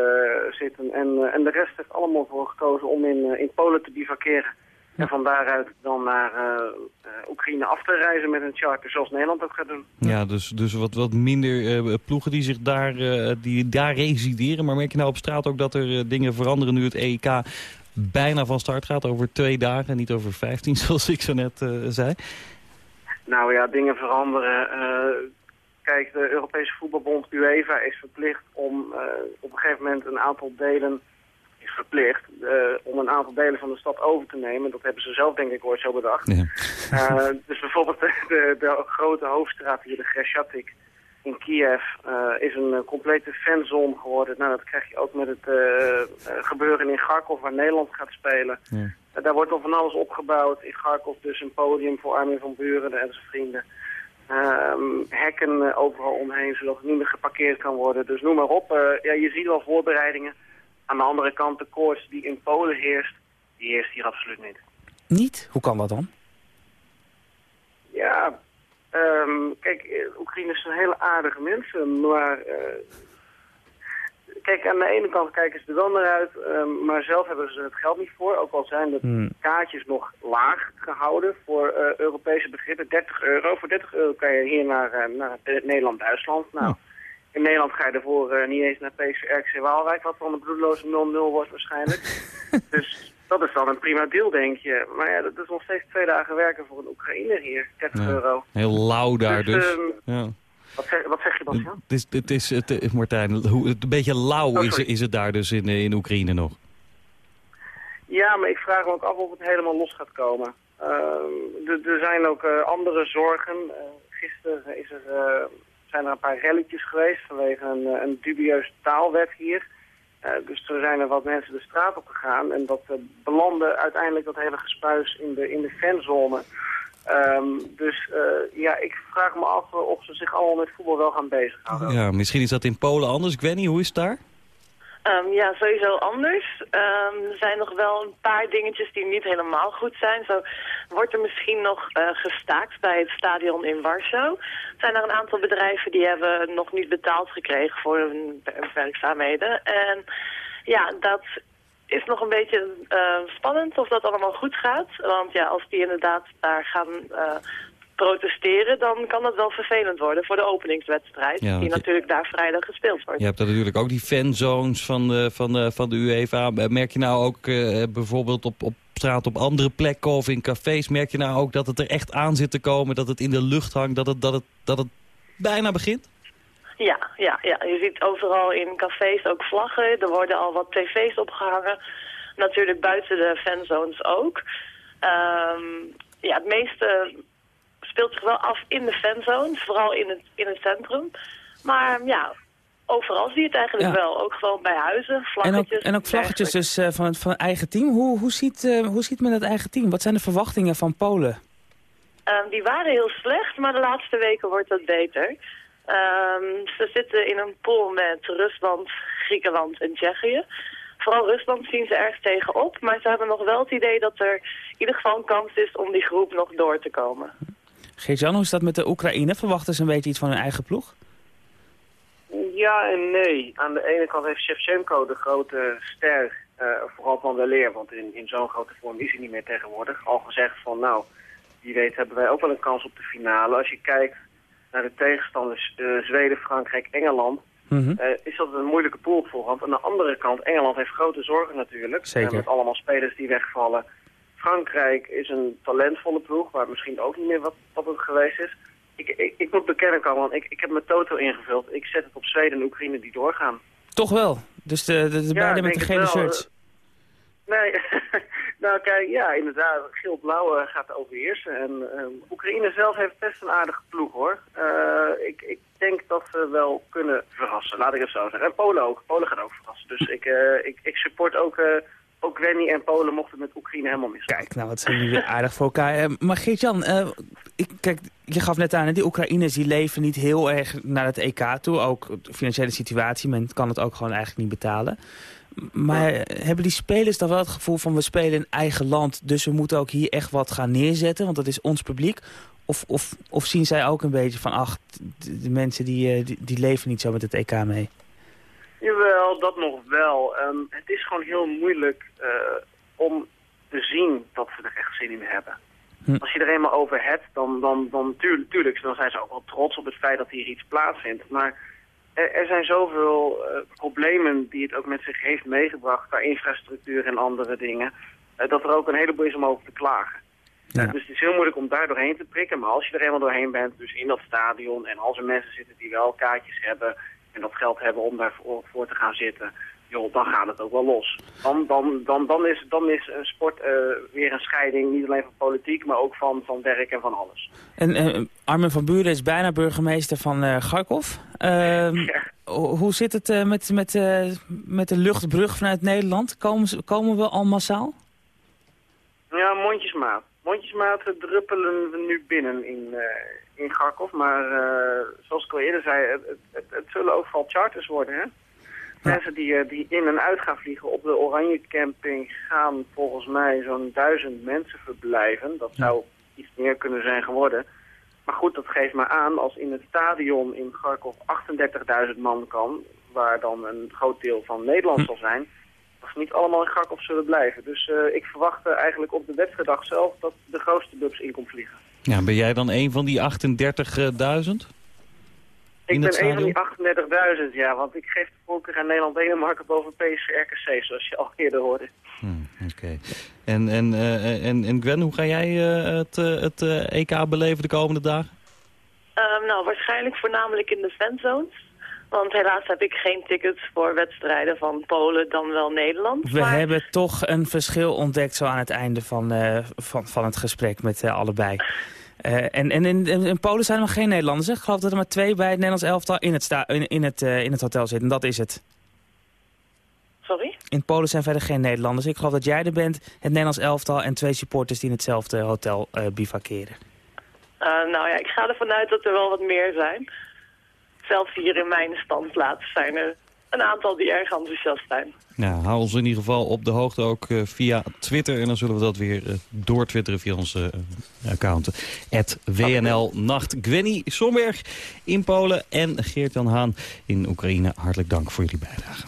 zitten en, eh, en de rest heeft allemaal voor gekozen om in, eh, in Polen te bivakeren. En van daaruit dan naar eh, eh, Oekraïne af te reizen met een charter, zoals Nederland ook gaat doen. Ja, dus, dus wat, wat minder eh, ploegen die zich daar, eh, die daar resideren. Maar merk je nou op straat ook dat er eh, dingen veranderen nu het EK bijna van start gaat over twee dagen, niet over vijftien (laughs) zoals ik zo net eh, zei? Nou ja, dingen veranderen. Kijk, de Europese voetbalbond UEFA is verplicht om eh, op een gegeven moment een aantal delen is verplicht eh, om een aantal delen van de stad over te nemen. Dat hebben ze zelf denk ik ooit zo bedacht. Eh, dus bijvoorbeeld de, de, de grote hoofdstraat hier, de Greshchatik in Kiev, is een complete fanzone geworden. Nou, dat krijg je ook met het gebeuren in Kharkov, waar Nederland gaat spelen. Eh, daar wordt al van alles opgebouwd. In Kharkov dus een podium voor Armin van Buren en zijn vrienden. Ehm, hekken eh, overal omheen, zodat het niet meer geparkeerd kan worden. Dus noem maar op. Eh, ja, je ziet al voorbereidingen. Aan de andere kant, de koers die in Polen heerst, die heerst hier absoluut niet. Niet? Hoe kan dat dan? Ja, ehm, kijk, eh, Oekraïne zijn hele aardige mensen, maar... kijk, aan de ene kant kijken ze er wel naar uit, ehm, maar zelf hebben ze het geld niet voor. Ook al zijn de Hmm. kaartjes nog laag gehouden voor eh, Europese begrippen, 30 euro. Voor 30 euro kan je hier naar, eh, naar Nederland-Duitsland. Nou, in Nederland ga je ervoor eh, niet eens naar PSV RKC Waalwijk, wat dan een bloedloze 0-0 wordt waarschijnlijk. (laughs) dus dat is dan een prima deal, denk je. Maar ja, dat is nog steeds twee dagen werken voor een Oekraïner hier, 30 Ja. euro. Heel lauw daar Dus, dus. ehm, ja. Wat zeg, wat zeg je, Bastiaan? Het is, het is het, Martijn, hoe, het, een beetje lauw Oh, is, is het daar dus in, eh, in Oekraïne nog. Ja, maar ik vraag me ook af of het helemaal los gaat komen. Ehm, er- zijn ook eh, andere zorgen. Eh, gisteren is er, zijn er een paar relletjes geweest vanwege een, een dubieus taalwet hier. Dus er zijn er wat mensen de straat op gegaan. En dat eh, belandde uiteindelijk dat hele gespuis in de, in de fanzone. Ehm, dus eh, ja, ik vraag me af eh, of ze zich allemaal met voetbal wel gaan bezighouden. Ja, misschien is dat in Polen anders. Ik weet niet, hoe is het daar? Ehm, ja, sowieso anders. Ehm, er zijn nog wel een paar dingetjes die niet helemaal goed zijn. Zo wordt er misschien nog eh, gestaakt bij het stadion in Warschau. Er zijn er een aantal bedrijven die hebben nog niet betaald gekregen voor hun wer- werkzaamheden. En ja, dat is nog een beetje eh, spannend of dat allemaal goed gaat. Want ja, als die inderdaad daar gaan eh, protesteren, dan kan dat wel vervelend worden voor de openingswedstrijd. Ja, die je- natuurlijk daar vrijdag gespeeld wordt. Je hebt dan natuurlijk ook die fanzones van de, van de, van de UEFA. Merk je nou ook eh, bijvoorbeeld op, op straat op andere plekken of in cafés... merk je nou ook dat het er echt aan zit te komen, dat het in de lucht hangt... dat het, dat het, dat het bijna begint? Ja, ja, ja, je ziet overal in cafés ook vlaggen. Er worden al wat tv's opgehangen. Natuurlijk buiten de fanzones ook. Ehm, ja, het meeste speelt zich wel af in de fanzones, vooral in het, in het centrum. Maar ja, overal zie je het eigenlijk Ja. wel. Ook gewoon bij huizen, En ook, vlaggetjes. en ook vlaggetjes dus, eh, van, het, van het eigen team. Hoe, hoe, ziet, eh, hoe ziet men het eigen team? Wat zijn de verwachtingen van Polen? Ehm, die waren heel slecht, maar de laatste weken wordt dat beter. Ehm, ze zitten in een pool met Rusland, Griekenland en Tsjechië. Vooral Rusland zien ze erg tegenop, maar ze hebben nog wel het idee dat er in ieder geval een kans is om die groep nog door te komen. Geert-Jan, hoe is dat met de Oekraïne? Verwachten ze een beetje iets van hun eigen ploeg? Ja en nee. Aan de ene kant heeft Shevchenko de grote ster, eh, vooral van de leer, want in, in zo'n grote vorm is hij niet meer tegenwoordig, al gezegd van nou, wie weet hebben wij ook wel een kans op de finale. Als je kijkt naar de tegenstanders eh, Zweden, Frankrijk, Engeland, Mhm. eh, is dat een moeilijke pool op voorhand. Aan de andere kant, Engeland heeft grote zorgen natuurlijk, Zeker. eh, met allemaal spelers die wegvallen. Frankrijk is een talentvolle ploeg, waar misschien ook niet meer wat, wat het geweest is. Ik, ik, ik moet bekennen, Carmen, ik, ik heb mijn toto ingevuld. Ik zet het op Zweden en Oekraïne die doorgaan. Toch wel. Dus de, de, de Ja, beide met de gele shirts. Nee, (laughs) nou kijk, ja, inderdaad, geel-blauw eh, gaat overheersen. En eh, Oekraïne zelf heeft best een aardige ploeg, hoor. Eh, ik, ik denk dat ze wel kunnen verrassen, laat ik het zo zeggen. En Polen ook. Polen gaat ook verrassen. Dus ik, eh, ik, ik support ook, eh ook Wenny en Polen mochten met Oekraïne helemaal mis. Kijk, nou, wat zijn jullie aardig voor elkaar. Maar Geert-Jan, kijk, je gaf net aan, die Oekraïners die leven niet heel erg naar het EK toe. Ook de financiële situatie, men kan het ook gewoon eigenlijk niet betalen. Maar hebben die spelers dan wel het gevoel van we spelen in eigen land... dus we moeten ook hier echt wat gaan neerzetten, want dat is ons publiek? Of, of, of zien zij ook een beetje van, ach, de, de mensen die, eh, die, die leven niet zo met het EK mee? Jawel, dat nog wel. Ehm, het is gewoon heel moeilijk eh, om te zien dat ze er echt zin in hebben. Hm. Als je er eenmaal over hebt, dan, dan, dan tuurlijk, tuurlijk, dan zijn ze ook wel trots op het feit dat hier iets plaatsvindt. Maar er, er zijn zoveel eh, problemen die het ook met zich heeft meegebracht qua infrastructuur en andere dingen, eh, dat er ook een heleboel is om over te klagen. Ja. Dus het is heel moeilijk om daar doorheen te prikken. Maar als je er eenmaal doorheen bent, dus in dat stadion... en als er mensen zitten die wel kaartjes hebben... en dat geld hebben om daarvoor voor te gaan zitten... joh, dan gaat het ook wel los. Dan, dan, dan, dan, is, dan is een sport eh, weer een scheiding, niet alleen van politiek... maar ook van, van werk en van alles. En eh, Armin van Buren is bijna burgemeester van eh Garkov. Ehm, (laughs) ho- Hoe zit het eh, met, met, eh, met de luchtbrug vanuit Nederland? Komen, komen we al massaal? Ja, mondjesmaat. Mondjesmaat eh, druppelen we nu binnen in, eh, in Garkov. Maar eh, zoals ik al eerder zei, het, het, het, zullen ook vooral charters worden, hè? Mensen die, eh, die in en uit gaan vliegen op de Oranje Camping gaan volgens mij zo'n duizend mensen verblijven. Dat zou iets meer kunnen zijn geworden. Maar goed, dat geeft maar aan als in het stadion in Garkov 38.000 man kan, waar dan een groot deel van Nederland zal zijn, dat ze niet allemaal in Garkov zullen blijven. Dus eh, ik verwacht eigenlijk op de wedstrijddag zelf dat de grootste bubs in komt vliegen. Ja, ben jij dan een van die 38.000? Ik ben een van die 38.000, ja, want ik geef de voorkeur aan Nederland-Denemarken boven PSV-RKC, zoals je al eerder hoorde. Oké. En, en, eh, en, en Gwen, hoe ga jij eh, het, eh, het EK beleven de komende dagen? Ehm, nou, waarschijnlijk voornamelijk in de fanzones. Want helaas heb ik geen tickets voor wedstrijden van Polen dan wel Nederland. We maar- hebben toch een verschil ontdekt zo aan het einde van, eh, van, van het gesprek met allebei. Eh, en en in, in, Polen zijn er nog geen Nederlanders. hè? Ik geloof dat er maar twee bij het Nederlands elftal in het, sta, in, in het, eh, in het hotel zitten. En dat is het. Sorry? In Polen zijn verder geen Nederlanders. Ik geloof dat jij er bent, het Nederlands elftal en twee supporters die in hetzelfde hotel eh bivakeren. Nou ja, ik ga ervan uit dat er wel wat meer zijn. Zelfs hier in mijn standplaats zijn er een aantal die erg enthousiast zijn. Nou, hou ons in ieder geval op de hoogte ook eh, via Twitter. En dan zullen we dat weer eh, doortwitteren via onze eh, account. Nacht. Gwenny Somberg in Polen en Geert-Jan Haan in Oekraïne. Hartelijk dank voor jullie bijdrage.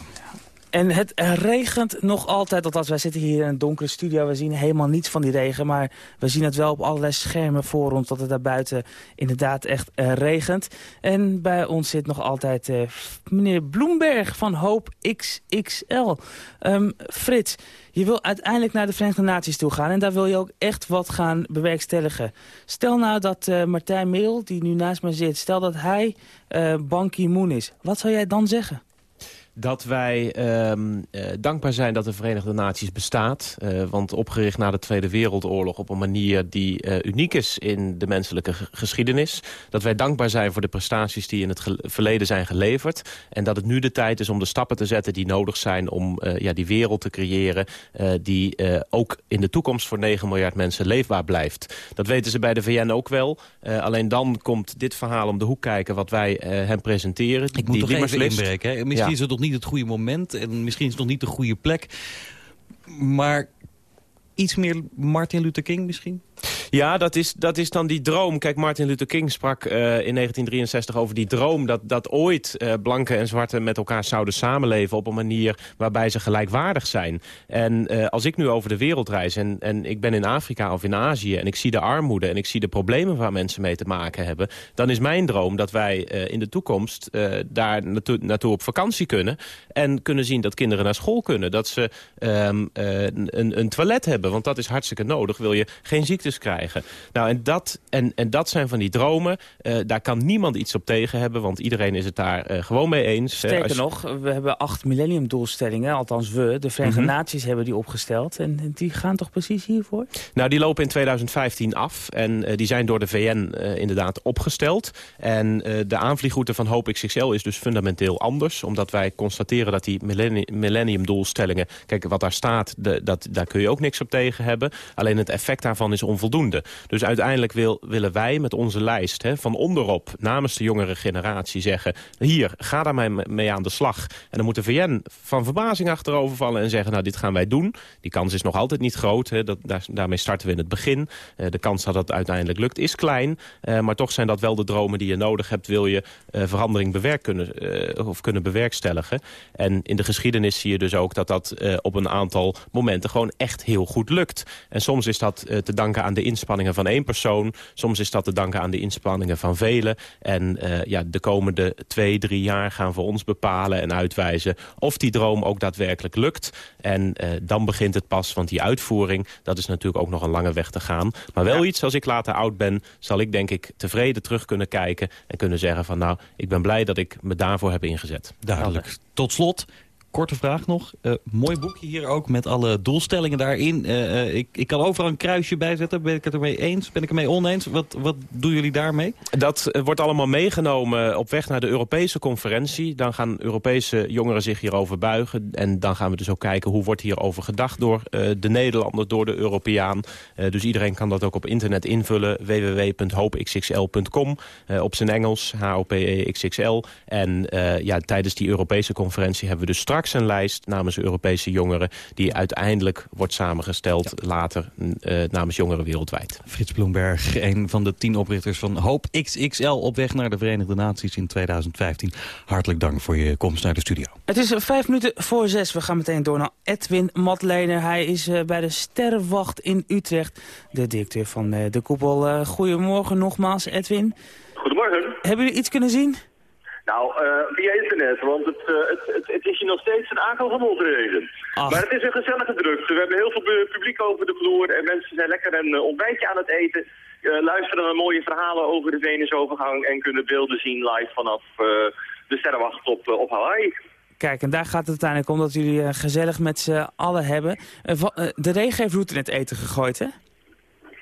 En het regent nog altijd, althans wij zitten hier in een donkere studio. We zien helemaal niets van die regen, maar we zien het wel op allerlei schermen voor ons... dat het daar buiten inderdaad echt eh, regent. En bij ons zit nog altijd eh, meneer Bloemberg van Hoop XXL. Ehm, Frits, je wil uiteindelijk naar de Verenigde Naties toe gaan... en daar wil je ook echt wat gaan bewerkstelligen. Stel nou dat eh, Martijn Merel, die nu naast mij zit... stel dat hij Ban Ki-moon is. Wat zou jij dan zeggen? Dat wij ehm, eh, dankbaar zijn dat de Verenigde Naties bestaat. Eh, want opgericht na de Tweede Wereldoorlog op een manier die eh, uniek is in de menselijke ge- geschiedenis. Dat wij dankbaar zijn voor de prestaties die in het verleden zijn geleverd. En dat het nu de tijd is om de stappen te zetten die nodig zijn om ja, die wereld te creëren. die ook in de toekomst voor 9 miljard mensen leefbaar blijft. Dat weten ze bij de VN ook wel. Alleen dan komt dit verhaal om de hoek kijken wat wij hem presenteren. Ik moet toch even inbreken. Hè? Misschien Ja. is het nog niet het goede moment en misschien is het nog niet de goede plek. Maar iets meer Martin Luther King misschien? Ja, dat is, dat is dan die droom. Kijk, Martin Luther King sprak eh, in 1963 over die droom... dat, dat ooit eh, blanke en zwarte met elkaar zouden samenleven... op een manier waarbij ze gelijkwaardig zijn. En eh, als ik nu over de wereld reis en, en ik ben in Afrika of in Azië... en ik zie de armoede en ik zie de problemen waar mensen mee te maken hebben... dan is mijn droom dat wij in de toekomst daar naartoe, op vakantie kunnen... en kunnen zien dat kinderen naar school kunnen. Dat ze ehm, eh, een, een toilet hebben, want dat is hartstikke nodig. Wil je geen ziektes krijgen. Nou, en dat, en, en dat zijn van die dromen. Eh, daar kan niemand iets op tegen hebben, want iedereen is het daar eh, gewoon mee eens. Eh, Sterker als nog, we hebben acht millenniumdoelstellingen, althans we, de Verenigde Mhm. Naties hebben die opgesteld. En die gaan toch precies hiervoor? Nou, die lopen in 2015 af en die zijn door de VN inderdaad opgesteld. En de aanvliegroute van Hope XXL is dus fundamenteel anders. Omdat wij constateren dat die millenni- millenniumdoelstellingen... Kijk, wat daar staat, de, dat, daar kun je ook niks op tegen hebben. Alleen het effect daarvan is onvoldoende. Dus uiteindelijk wil, willen wij met onze lijst hè, van onderop... namens de jongere generatie zeggen... hier, ga daar mee, mee aan de slag. En dan moet de VN van verbazing achterover vallen en zeggen... nou, dit gaan wij doen. Die kans is nog altijd niet groot. Hè. Dat, daar, daarmee starten we in het begin. Eh, de kans dat het uiteindelijk lukt is klein. Eh, maar toch zijn dat wel de dromen die je nodig hebt... wil je eh, verandering bewerk kunnen, of kunnen bewerkstelligen. En in de geschiedenis zie je dus ook dat dat op een aantal momenten... gewoon echt heel goed lukt. En soms is dat te danken aan de inspanningen van één persoon. Soms is dat te danken aan de inspanningen van velen. En eh, ja, de komende twee, drie jaar gaan voor ons bepalen en uitwijzen... of die droom ook daadwerkelijk lukt. En eh, dan begint het pas, want die uitvoering... dat is natuurlijk ook nog een lange weg te gaan. Maar wel iets, als ik later oud ben... zal ik denk ik tevreden terug kunnen kijken... en kunnen zeggen van nou, ik ben blij dat ik me daarvoor heb ingezet. Duidelijk. Tot slot, korte vraag nog. Eh, mooi boekje hier ook met alle doelstellingen daarin. Eh, eh, ik, ik kan overal een kruisje bij zetten. Ben ik het ermee eens? Ben ik ermee oneens? Wat, wat doen jullie daarmee? Dat wordt allemaal meegenomen op weg naar de Europese conferentie. Dan gaan Europese jongeren zich hierover buigen. En dan gaan we dus ook kijken hoe wordt hierover gedacht door de Nederlander, door de Europeaan. Dus iedereen kan dat ook op internet invullen. www.hoopxxl.com op zijn Engels, H-O-P-E-X-X-L. En ja, tijdens die Europese conferentie hebben we dus straks een lijst namens Europese jongeren... die uiteindelijk wordt samengesteld later eh, namens jongeren wereldwijd. Frits Bloemberg, een van de tien oprichters van Hoop XXL... op weg naar de Verenigde Naties in 2015. Hartelijk dank voor je komst naar de studio. Het is vijf minuten voor zes. We gaan meteen door naar Edwin Matlener. Hij is eh, bij de Sterrenwacht in Utrecht, de directeur van eh, de koepel. Eh, goedemorgen nogmaals, Edwin. Goedemorgen. Hebben jullie iets kunnen zien? Nou, eh, via internet, want het, eh, het, het, het is hier nog steeds een aangehammeld regen. Ach. Maar het is een gezellige drukte. We hebben heel veel pu- publiek over de vloer en mensen zijn lekker een eh, ontbijtje aan het eten. luisteren naar mooie verhalen over de Venusovergang en kunnen beelden zien live vanaf de sterrenwacht op, op Hawaii. Kijk, en daar gaat het uiteindelijk om dat jullie gezellig met z'n allen hebben. De regen heeft roet in het eten gegooid, hè?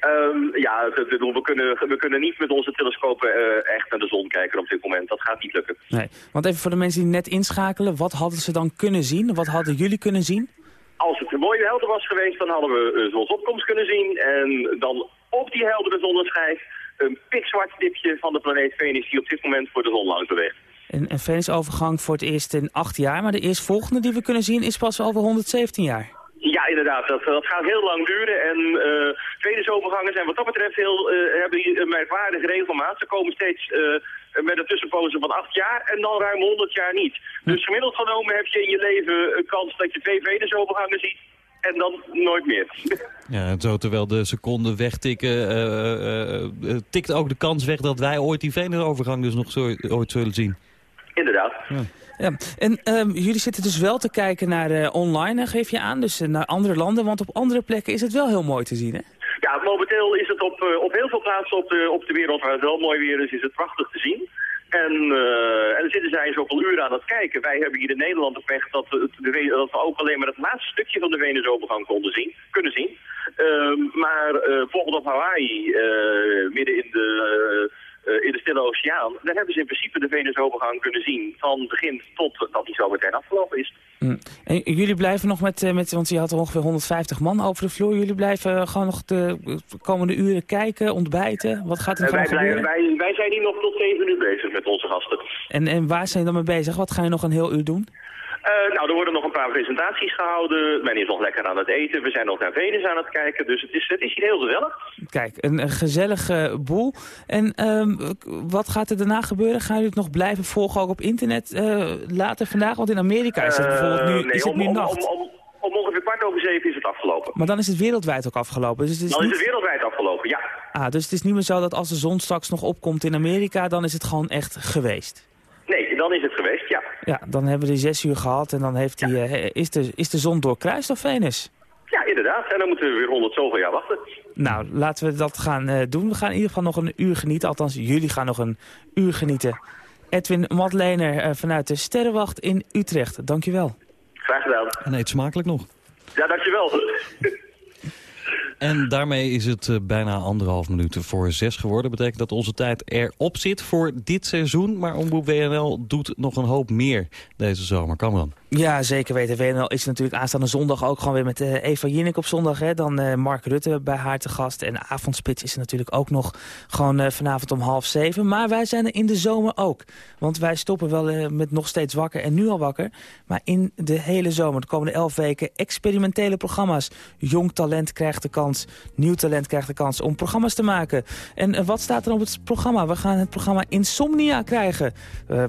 Ehm, ja, we kunnen, we kunnen niet met onze telescopen eh, echt naar de zon kijken op dit moment. Dat gaat niet lukken. Nee. Want even voor de mensen die net inschakelen, wat hadden ze dan kunnen zien? Wat hadden jullie kunnen zien? Als het een mooie helder was geweest, dan hadden we een zonsopkomst kunnen zien. En dan op die heldere zonneschijf een pikzwart stipje van de planeet Venus die op dit moment voor de zon langs beweegt. Een, een Venusovergang voor het eerst in acht jaar, maar de eerstvolgende die we kunnen zien is pas over 117 jaar. Ja, inderdaad. Dat, dat gaat heel lang duren. En Venusovergangen zijn wat dat betreft heel, eh, hebben hier een merkwaardige regelmaat. Ze komen steeds eh, met een tussenpoze van acht jaar en dan ruim 100 jaar niet. Dus gemiddeld genomen heb je in je leven een kans dat je twee Venusovergangen ziet. En dan nooit meer. (laughs) Ja, en zo terwijl de seconden wegtikken, tikt ook de kans weg dat wij ooit die Venusovergang dus nog zo, ooit zullen zien. Inderdaad. Ja. En ehm, jullie zitten dus wel te kijken naar eh, online, geef je aan, dus eh, naar andere landen. Want op andere plekken is het wel heel mooi te zien, hè? Ja, momenteel is het op, eh, op heel veel plaatsen op de, op de wereld waar het wel mooi weer is, is het prachtig te zien. En, eh en zitten zij zoveel uren aan het kijken. Wij hebben hier in Nederland de pech dat we, het- dat we ook alleen maar het laatste stukje van de Venusovergang konden zien, kunnen zien. Ehm, maar bijvoorbeeld op Hawaii, midden in de, in de Stille Oceaan, daar hebben ze in principe de Venusovergang kunnen zien. Van begin tot dat die zo meteen afgelopen is. Mm. En jullie blijven nog met, eh, met, want je had er ongeveer 150 man over de vloer. Jullie blijven eh, gewoon nog de eh, komende uren kijken, ontbijten. Wat gaat er Eh, wij, gebeuren? wij, wij zijn hier nog tot zeven uur bezig met onze gasten. En, en waar zijn je dan mee bezig? Wat ga je nog een heel uur doen? Eh, nou, er worden nog een paar presentaties gehouden. Men is nog lekker aan het eten. We zijn nog naar Venus aan het kijken. Dus het is, het is hier heel gezellig. Kijk, een, gezellige boel. En ehm, wat gaat er daarna gebeuren? Gaan jullie het nog blijven volgen ook op internet eh, later vandaag? Want in Amerika is het bijvoorbeeld nu, Eh, nee, is het om, nu om, nacht. Om, om, om ongeveer kwart over zeven is het afgelopen. Maar dan is het wereldwijd ook afgelopen. Dus het is Dan is het wereldwijd afgelopen, ja. ah, dus het is niet meer zo dat als de zon straks nog opkomt in Amerika... dan is het gewoon echt geweest. Nee, dan is het ja. Ja, dan hebben we die zes uur gehad en dan heeft die, eh, is, de, is de zon doorkruist of Venus? Ja, inderdaad. En dan moeten we weer honderd zoveel jaar wachten. Nou, laten we dat gaan eh, doen. We gaan in ieder geval nog een uur genieten. Althans, jullie gaan nog een uur genieten. Edwin Matlener eh, vanuit de Sterrenwacht in Utrecht. Dankjewel. Graag gedaan. En eet smakelijk nog. Ja, dankjewel. En daarmee is het eh, bijna anderhalf minuut voor zes geworden. betekent dat onze tijd erop zit voor dit seizoen. Maar Omroep WNL doet nog een hoop meer deze zomer. Kamran. Ja, zeker weten. WNL is natuurlijk aanstaande zondag ook gewoon weer met eh, Eva Jinek op zondag. Hè? Dan eh, Mark Rutte bij haar te gast. En Avondspits is natuurlijk ook nog gewoon eh, vanavond om half zeven. Maar wij zijn er in de zomer ook. Want wij stoppen wel met nog steeds wakker en nu al wakker. Maar in de hele zomer, de komende elf weken, experimentele programma's. Jong talent krijgt de kans, nieuw talent krijgt de kans om programma's te maken. En wat staat er op het programma? We gaan het programma Insomnia krijgen.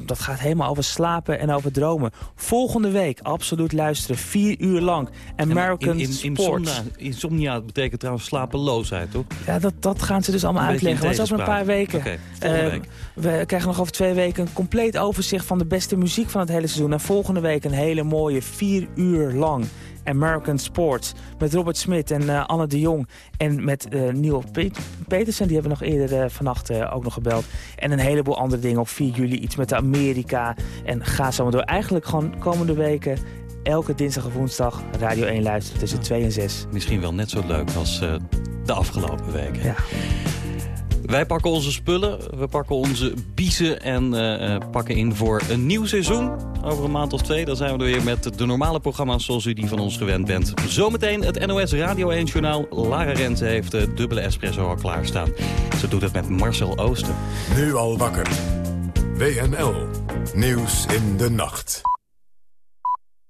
Dat gaat helemaal over slapen en over dromen. Volgende week, absoluut luisteren, vier uur lang. American in, in, Sports. insomnia, insomnia betekent trouwens slapeloosheid, toch? Ja, dat, dat gaan ze dus allemaal Een uitleggen. Maar in dat is over een paar weken. Eh, week. we krijgen nog over twee weken een compleet overzicht van de beste muziek van het hele seizoen. En volgende week een hele mooie vier uur lang American Sports. Met Robert Smit en eh, Anne de Jong. En met Neil Pet- Petersen, die hebben we nog eerder eh, vannacht ook nog gebeld. En een heleboel andere dingen. Op 4 juli iets met Amerika. En ga zo maar door. Eigenlijk gewoon komende weken elke dinsdag of woensdag Radio 1 luisteren tussen 2 en 6. Misschien wel net zo leuk als de afgelopen weken. Wij pakken onze spullen, we pakken onze biezen en eh, eh, pakken in voor een nieuw seizoen. Over een maand of twee, dan zijn we er weer met de normale programma's zoals u die van ons gewend bent. Zometeen het NOS Radio 1 Journaal. Lara Renze heeft de dubbele espresso al klaarstaan. Ze doet het met Marcel Oosten. Nu al wakker. WNL. Nieuws in de nacht.